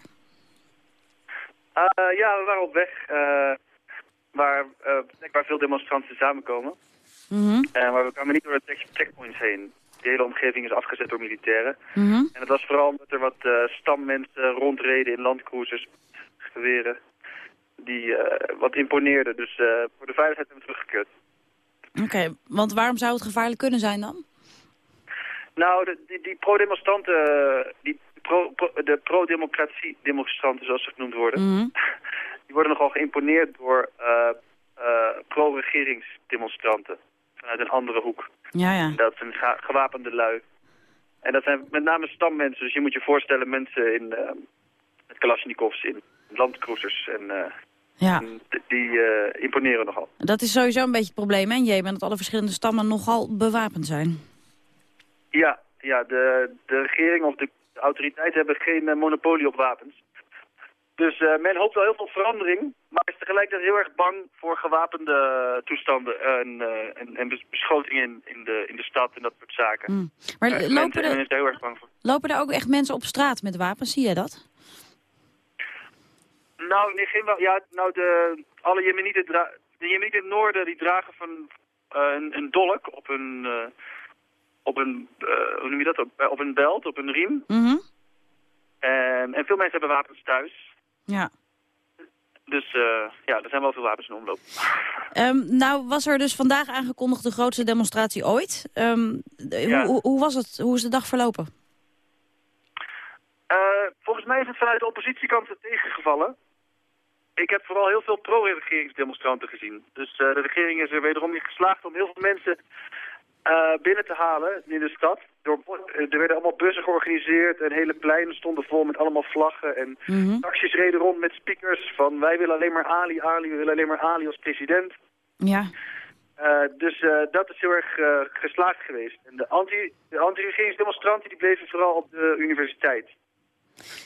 ja, we waren op weg waar, waar veel demonstranten samenkomen. Mm -hmm. maar we kwamen niet door de checkpoints heen. De hele omgeving is afgezet door militairen. Mhm. En het was vooral omdat er wat uh, stammensen rondreden in landcruisers, geweren, die uh, wat imponeerden. Dus uh, voor de veiligheid hebben we teruggekeerd. Oké, want waarom zou het gevaarlijk kunnen zijn dan? Nou, de, die, die pro-demonstranten, die pro, pro, de pro-democratie-demonstranten zoals ze genoemd worden, Mhm. (laughs) die worden nogal geïmponeerd door pro-regeringsdemonstranten vanuit een andere hoek. Ja, ja. Dat zijn gewapende lui. En dat zijn met name stammensen. Dus je moet je voorstellen mensen in, uh, met kalasjnikovs in landcruisers. En, uh, ja. en die uh, imponeren nogal. Dat is sowieso een beetje het probleem, hè, Jemen. Dat alle verschillende stammen nogal bewapend zijn. Ja, ja de, de regering of de, de autoriteiten hebben geen monopolie op wapens. Dus uh, men hoopt wel heel veel verandering, maar is tegelijkertijd heel erg bang voor gewapende toestanden en, uh, en, en beschotingen in, in, de, in de stad en dat soort zaken. Mm. Maar uh, lopen, er, is daar heel erg bang voor. lopen er ook echt mensen op straat met wapens? Zie jij dat? Nou, nee, geen Ja, nou, de, alle Jemenieten, de Jemenieten in het noorden die dragen van een, een dolk op een, op een hoe noem je dat, op, op een belt, op een riem. Mm -hmm. en, en veel mensen hebben wapens thuis. Ja. Dus uh, ja, er zijn wel veel wapens in omloop. Um, nou was er dus vandaag aangekondigd de grootste demonstratie ooit. Um, ja. hoe, hoe, was het? Hoe is de dag verlopen? Uh, volgens mij is het vanuit de oppositiekant tegengevallen. Ik heb vooral heel veel pro-regeringsdemonstranten gezien. Dus uh, de regering is er wederom in geslaagd om heel veel mensen uh, binnen te halen in de stad. Door, er werden allemaal bussen georganiseerd en hele pleinen stonden vol met allemaal vlaggen. En mm -hmm. taxis reden rond met speakers van wij willen alleen maar Ali, Ali, we willen alleen maar Ali als president. Ja. Uh, dus uh, dat is heel erg geslaagd geweest. En de anti- de anti-regeringsdemonstranten die bleven vooral op de universiteit.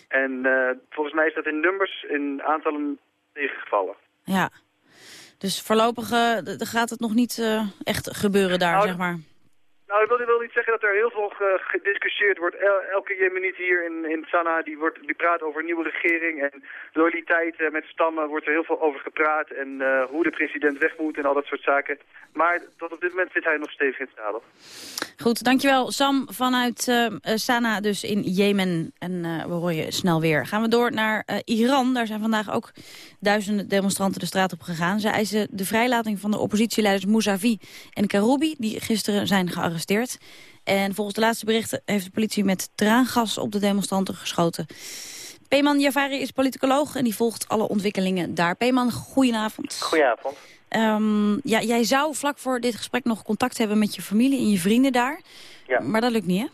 En volgens mij is dat in nummers in aantallen tegengevallen. Ja. Dus voorlopig uh, gaat het nog niet uh, echt gebeuren daar, nou, zeg maar. Nou, ik wil, niet zeggen dat er heel veel gediscussieerd wordt. El, elke Jemeniet hier in, in Sanaa die, wordt, die praat over een nieuwe regering. En loyaliteit uh, met stammen wordt er heel veel over gepraat. En hoe de president weg moet en al dat soort zaken. Maar tot op dit moment zit hij nog stevig in het zadel. Goed, dankjewel Sam vanuit uh, Sanaa, dus in Jemen. En we horen je snel weer. Gaan we door naar Iran. Daar zijn vandaag ook duizenden demonstranten de straat op gegaan. Ze eisen de vrijlating van de oppositieleiders Mousavi en Karoubi... die gisteren zijn gearresteerd. En volgens de laatste berichten heeft de politie met traangas op de demonstranten geschoten. Peyman Javari is politicoloog en die volgt alle ontwikkelingen daar. Peyman, goedenavond. Goedenavond. Um, ja, jij zou vlak voor dit gesprek nog contact hebben met je familie en je vrienden daar. Ja. Maar dat lukt niet, hè?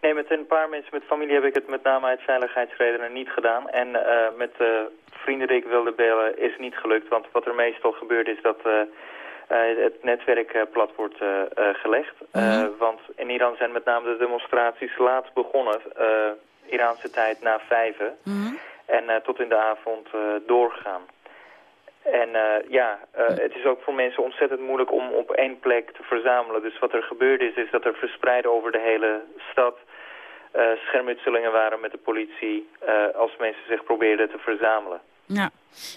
Nee, met een paar mensen met familie heb ik het met name uit veiligheidsredenen niet gedaan. En uh, met uh, vrienden die ik wilde bellen is niet gelukt. Want wat er meestal gebeurt is dat uh, het netwerk plat wordt gelegd. Mm -hmm. want in Iran zijn met name de demonstraties laat begonnen. Iraanse tijd na vijven. -hmm. En tot in de avond doorgegaan. En ja, het is ook voor mensen ontzettend moeilijk om op één plek te verzamelen. Dus wat er gebeurd is, is dat er verspreid over de hele stad schermutselingen waren met de politie... als mensen zich probeerden te verzamelen. Ja.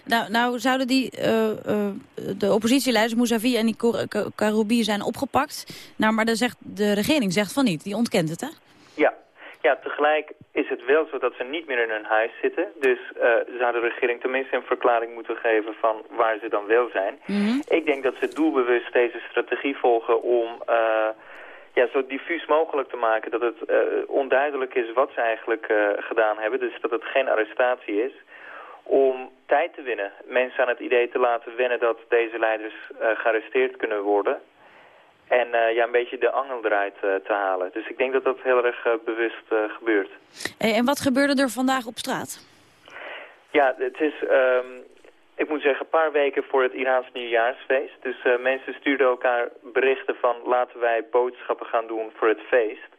Nou, nou zouden die, uh, uh, de oppositieleiders Mousavi en die Karoubi zijn opgepakt. Nou, maar de, zegt, de regering zegt van niet. Die ontkent het, hè? Ja. Ja, tegelijk is het wel zo dat ze niet meer in hun huis zitten. Dus uh, zou de regering tenminste een verklaring moeten geven van waar ze dan wel zijn. Mhm. Ik denk dat ze doelbewust deze strategie volgen om ja, zo diffuus mogelijk te maken dat het onduidelijk is wat ze eigenlijk gedaan hebben. Dus dat het geen arrestatie is om tijd te winnen. Mensen aan het idee te laten wennen dat deze leiders uh, gearresteerd kunnen worden. En uh, ja, een beetje de angel eruit uh, te halen. Dus ik denk dat dat heel erg bewust gebeurt. Hey, en wat gebeurde er vandaag op straat? Ja, het is, um, ik moet zeggen, een paar weken voor het Iraans nieuwjaarsfeest. Dus mensen stuurden elkaar berichten van laten wij boodschappen gaan doen voor het feest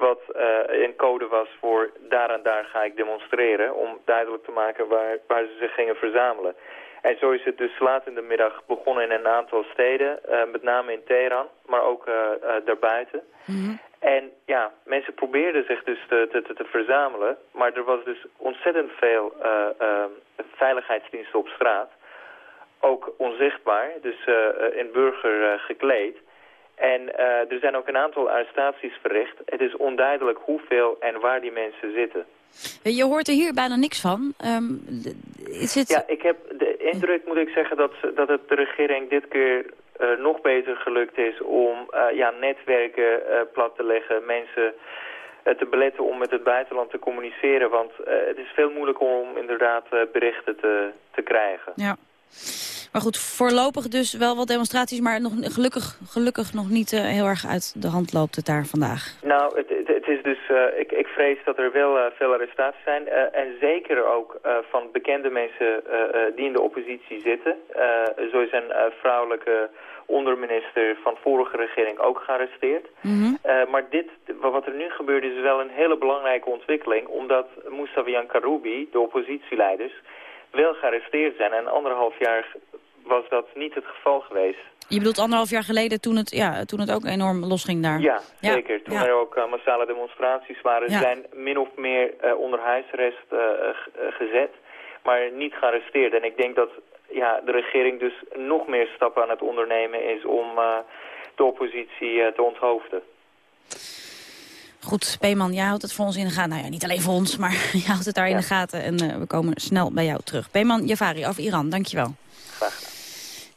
wat uh, een code was voor daar en daar ga ik demonstreren... om duidelijk te maken waar, waar ze zich gingen verzamelen. En zo is het dus laat in de middag begonnen in een aantal steden, uh, met name in Teheran, maar ook uh, daarbuiten. Mhm. En ja, mensen probeerden zich dus te, te, te, verzamelen, maar er was dus ontzettend veel veiligheidsdiensten op straat. Ook onzichtbaar, dus in burger gekleed. En uh, er zijn ook een aantal arrestaties verricht. Het is onduidelijk hoeveel en waar die mensen zitten. Je hoort er hier bijna niks van. Um, is het... Ja, ik heb de indruk, moet ik zeggen, dat, dat het de regering dit keer uh, nog beter gelukt is om uh, ja, netwerken plat te leggen, mensen te beletten om met het buitenland te communiceren. Want het is veel moeilijker om inderdaad berichten te, te krijgen. Ja. Maar goed, voorlopig dus wel wat demonstraties, maar nog, gelukkig, gelukkig nog niet uh, heel erg uit de hand loopt het daar vandaag. Nou, het, het, het is dus, uh, ik, ik vrees dat er wel uh, veel arrestaties zijn. en zeker ook van bekende mensen die in de oppositie zitten. zo is een vrouwelijke onderminister van vorige regering ook gearresteerd. Mm -hmm. maar dit, wat er nu gebeurt is wel een hele belangrijke ontwikkeling, omdat Mousavian Karoubi, de oppositieleiders, wel gearresteerd zijn. En anderhalf jaar was dat niet het geval geweest. Je bedoelt anderhalf jaar geleden toen het, ja, toen het ook enorm losging daar? Ja, zeker. Toen ja. er ook uh, massale demonstraties waren. Zijn min of meer uh, onder huisarrest uh, gezet, maar niet gearresteerd. En ik denk dat ja, de regering dus nog meer stappen aan het ondernemen is om de oppositie te onthoofden. Goed, Peeman, jij houdt het voor ons in de gaten. Nou ja, niet alleen voor ons, maar (laughs) je houdt het daar in de gaten. En we komen snel bij jou terug. Peeman Javari over Iran, dankjewel. Graag gedaan.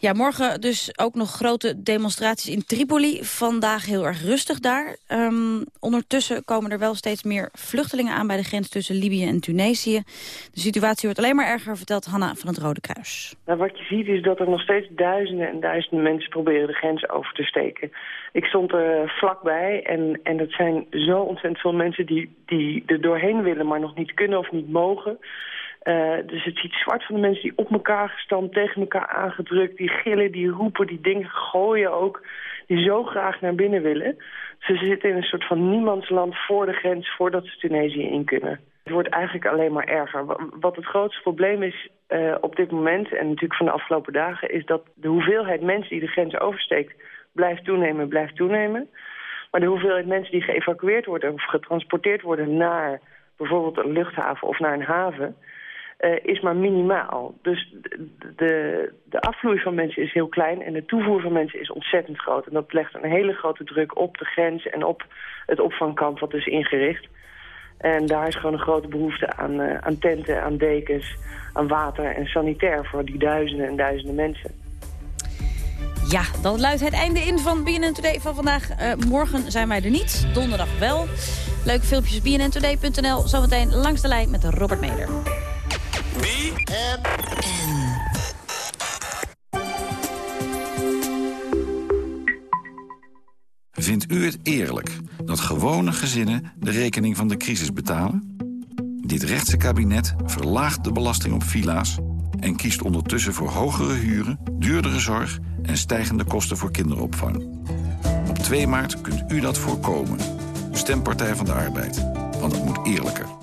Ja, morgen dus ook nog grote demonstraties in Tripoli. Vandaag heel erg rustig daar. Um, ondertussen komen er wel steeds meer vluchtelingen aan... bij de grens tussen Libië en Tunesië. De situatie wordt alleen maar erger, vertelt Hanna van het Rode Kruis. Nou, wat je ziet is dat er nog steeds duizenden en duizenden mensen... proberen de grens over te steken. Ik stond er vlakbij en, en dat zijn zo ontzettend veel mensen... Die, die er doorheen willen, maar nog niet kunnen of niet mogen... Uh, dus het ziet zwart van de mensen die op elkaar gestampt, tegen elkaar aangedrukt, die gillen, die roepen, die dingen gooien ook, die zo graag naar binnen willen. Ze zitten in een soort van niemandsland voor de grens voordat ze Tunesië in kunnen. Het wordt eigenlijk alleen maar erger. Wat het grootste probleem is uh, op dit moment, en natuurlijk van de afgelopen dagen, is dat de hoeveelheid mensen die de grens oversteekt blijft toenemen, blijft toenemen. Maar de hoeveelheid mensen die geëvacueerd worden of getransporteerd worden naar bijvoorbeeld een luchthaven of naar een haven, uh, is maar minimaal. Dus de, de afvloei van mensen is heel klein en de toevoer van mensen is ontzettend groot. En dat legt een hele grote druk op de grens en op het opvangkamp wat is ingericht. En daar is gewoon een grote behoefte aan, uh, aan tenten, aan dekens, aan water en sanitair voor die duizenden en duizenden mensen. Ja, dat luidt het einde in van BNN Today van vandaag. Uh, morgen zijn wij er niet, donderdag wel. Leuke filmpjes bnntoday.nl. Zometeen langs de lijn met Robert Meder. Vindt u het eerlijk dat gewone gezinnen de rekening van de crisis betalen? Dit rechtse kabinet verlaagt de belasting op villa's... en kiest ondertussen voor hogere huren, duurdere zorg... en stijgende kosten voor kinderopvang. Op 2 maart kunt u dat voorkomen. Stem Partij van de Arbeid, want het moet eerlijker.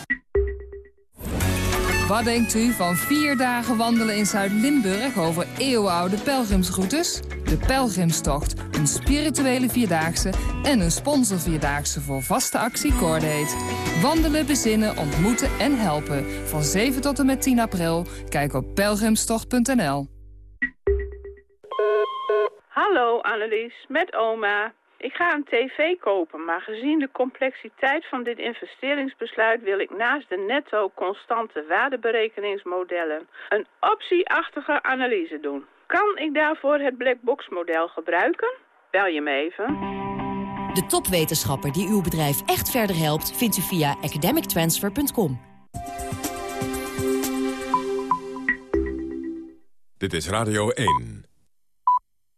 Wat denkt u van vier dagen wandelen in Zuid-Limburg over eeuwenoude pelgrimsroutes? De Pelgrimstocht, een spirituele vierdaagse en een sponsorvierdaagse voor vaste actie Cordate. Wandelen, bezinnen, ontmoeten en helpen. Van 7 tot en met 10 april. Kijk op pelgrimstocht.nl. Hallo Annelies, met oma. Ik ga een tv kopen, maar gezien de complexiteit van dit investeringsbesluit wil ik naast de netto constante waardeberekeningsmodellen een optieachtige analyse doen. Kan ik daarvoor het blackbox model gebruiken? Bel je me even. De topwetenschapper die uw bedrijf echt verder helpt... vindt u via academictransfer.com. Dit is Radio 1.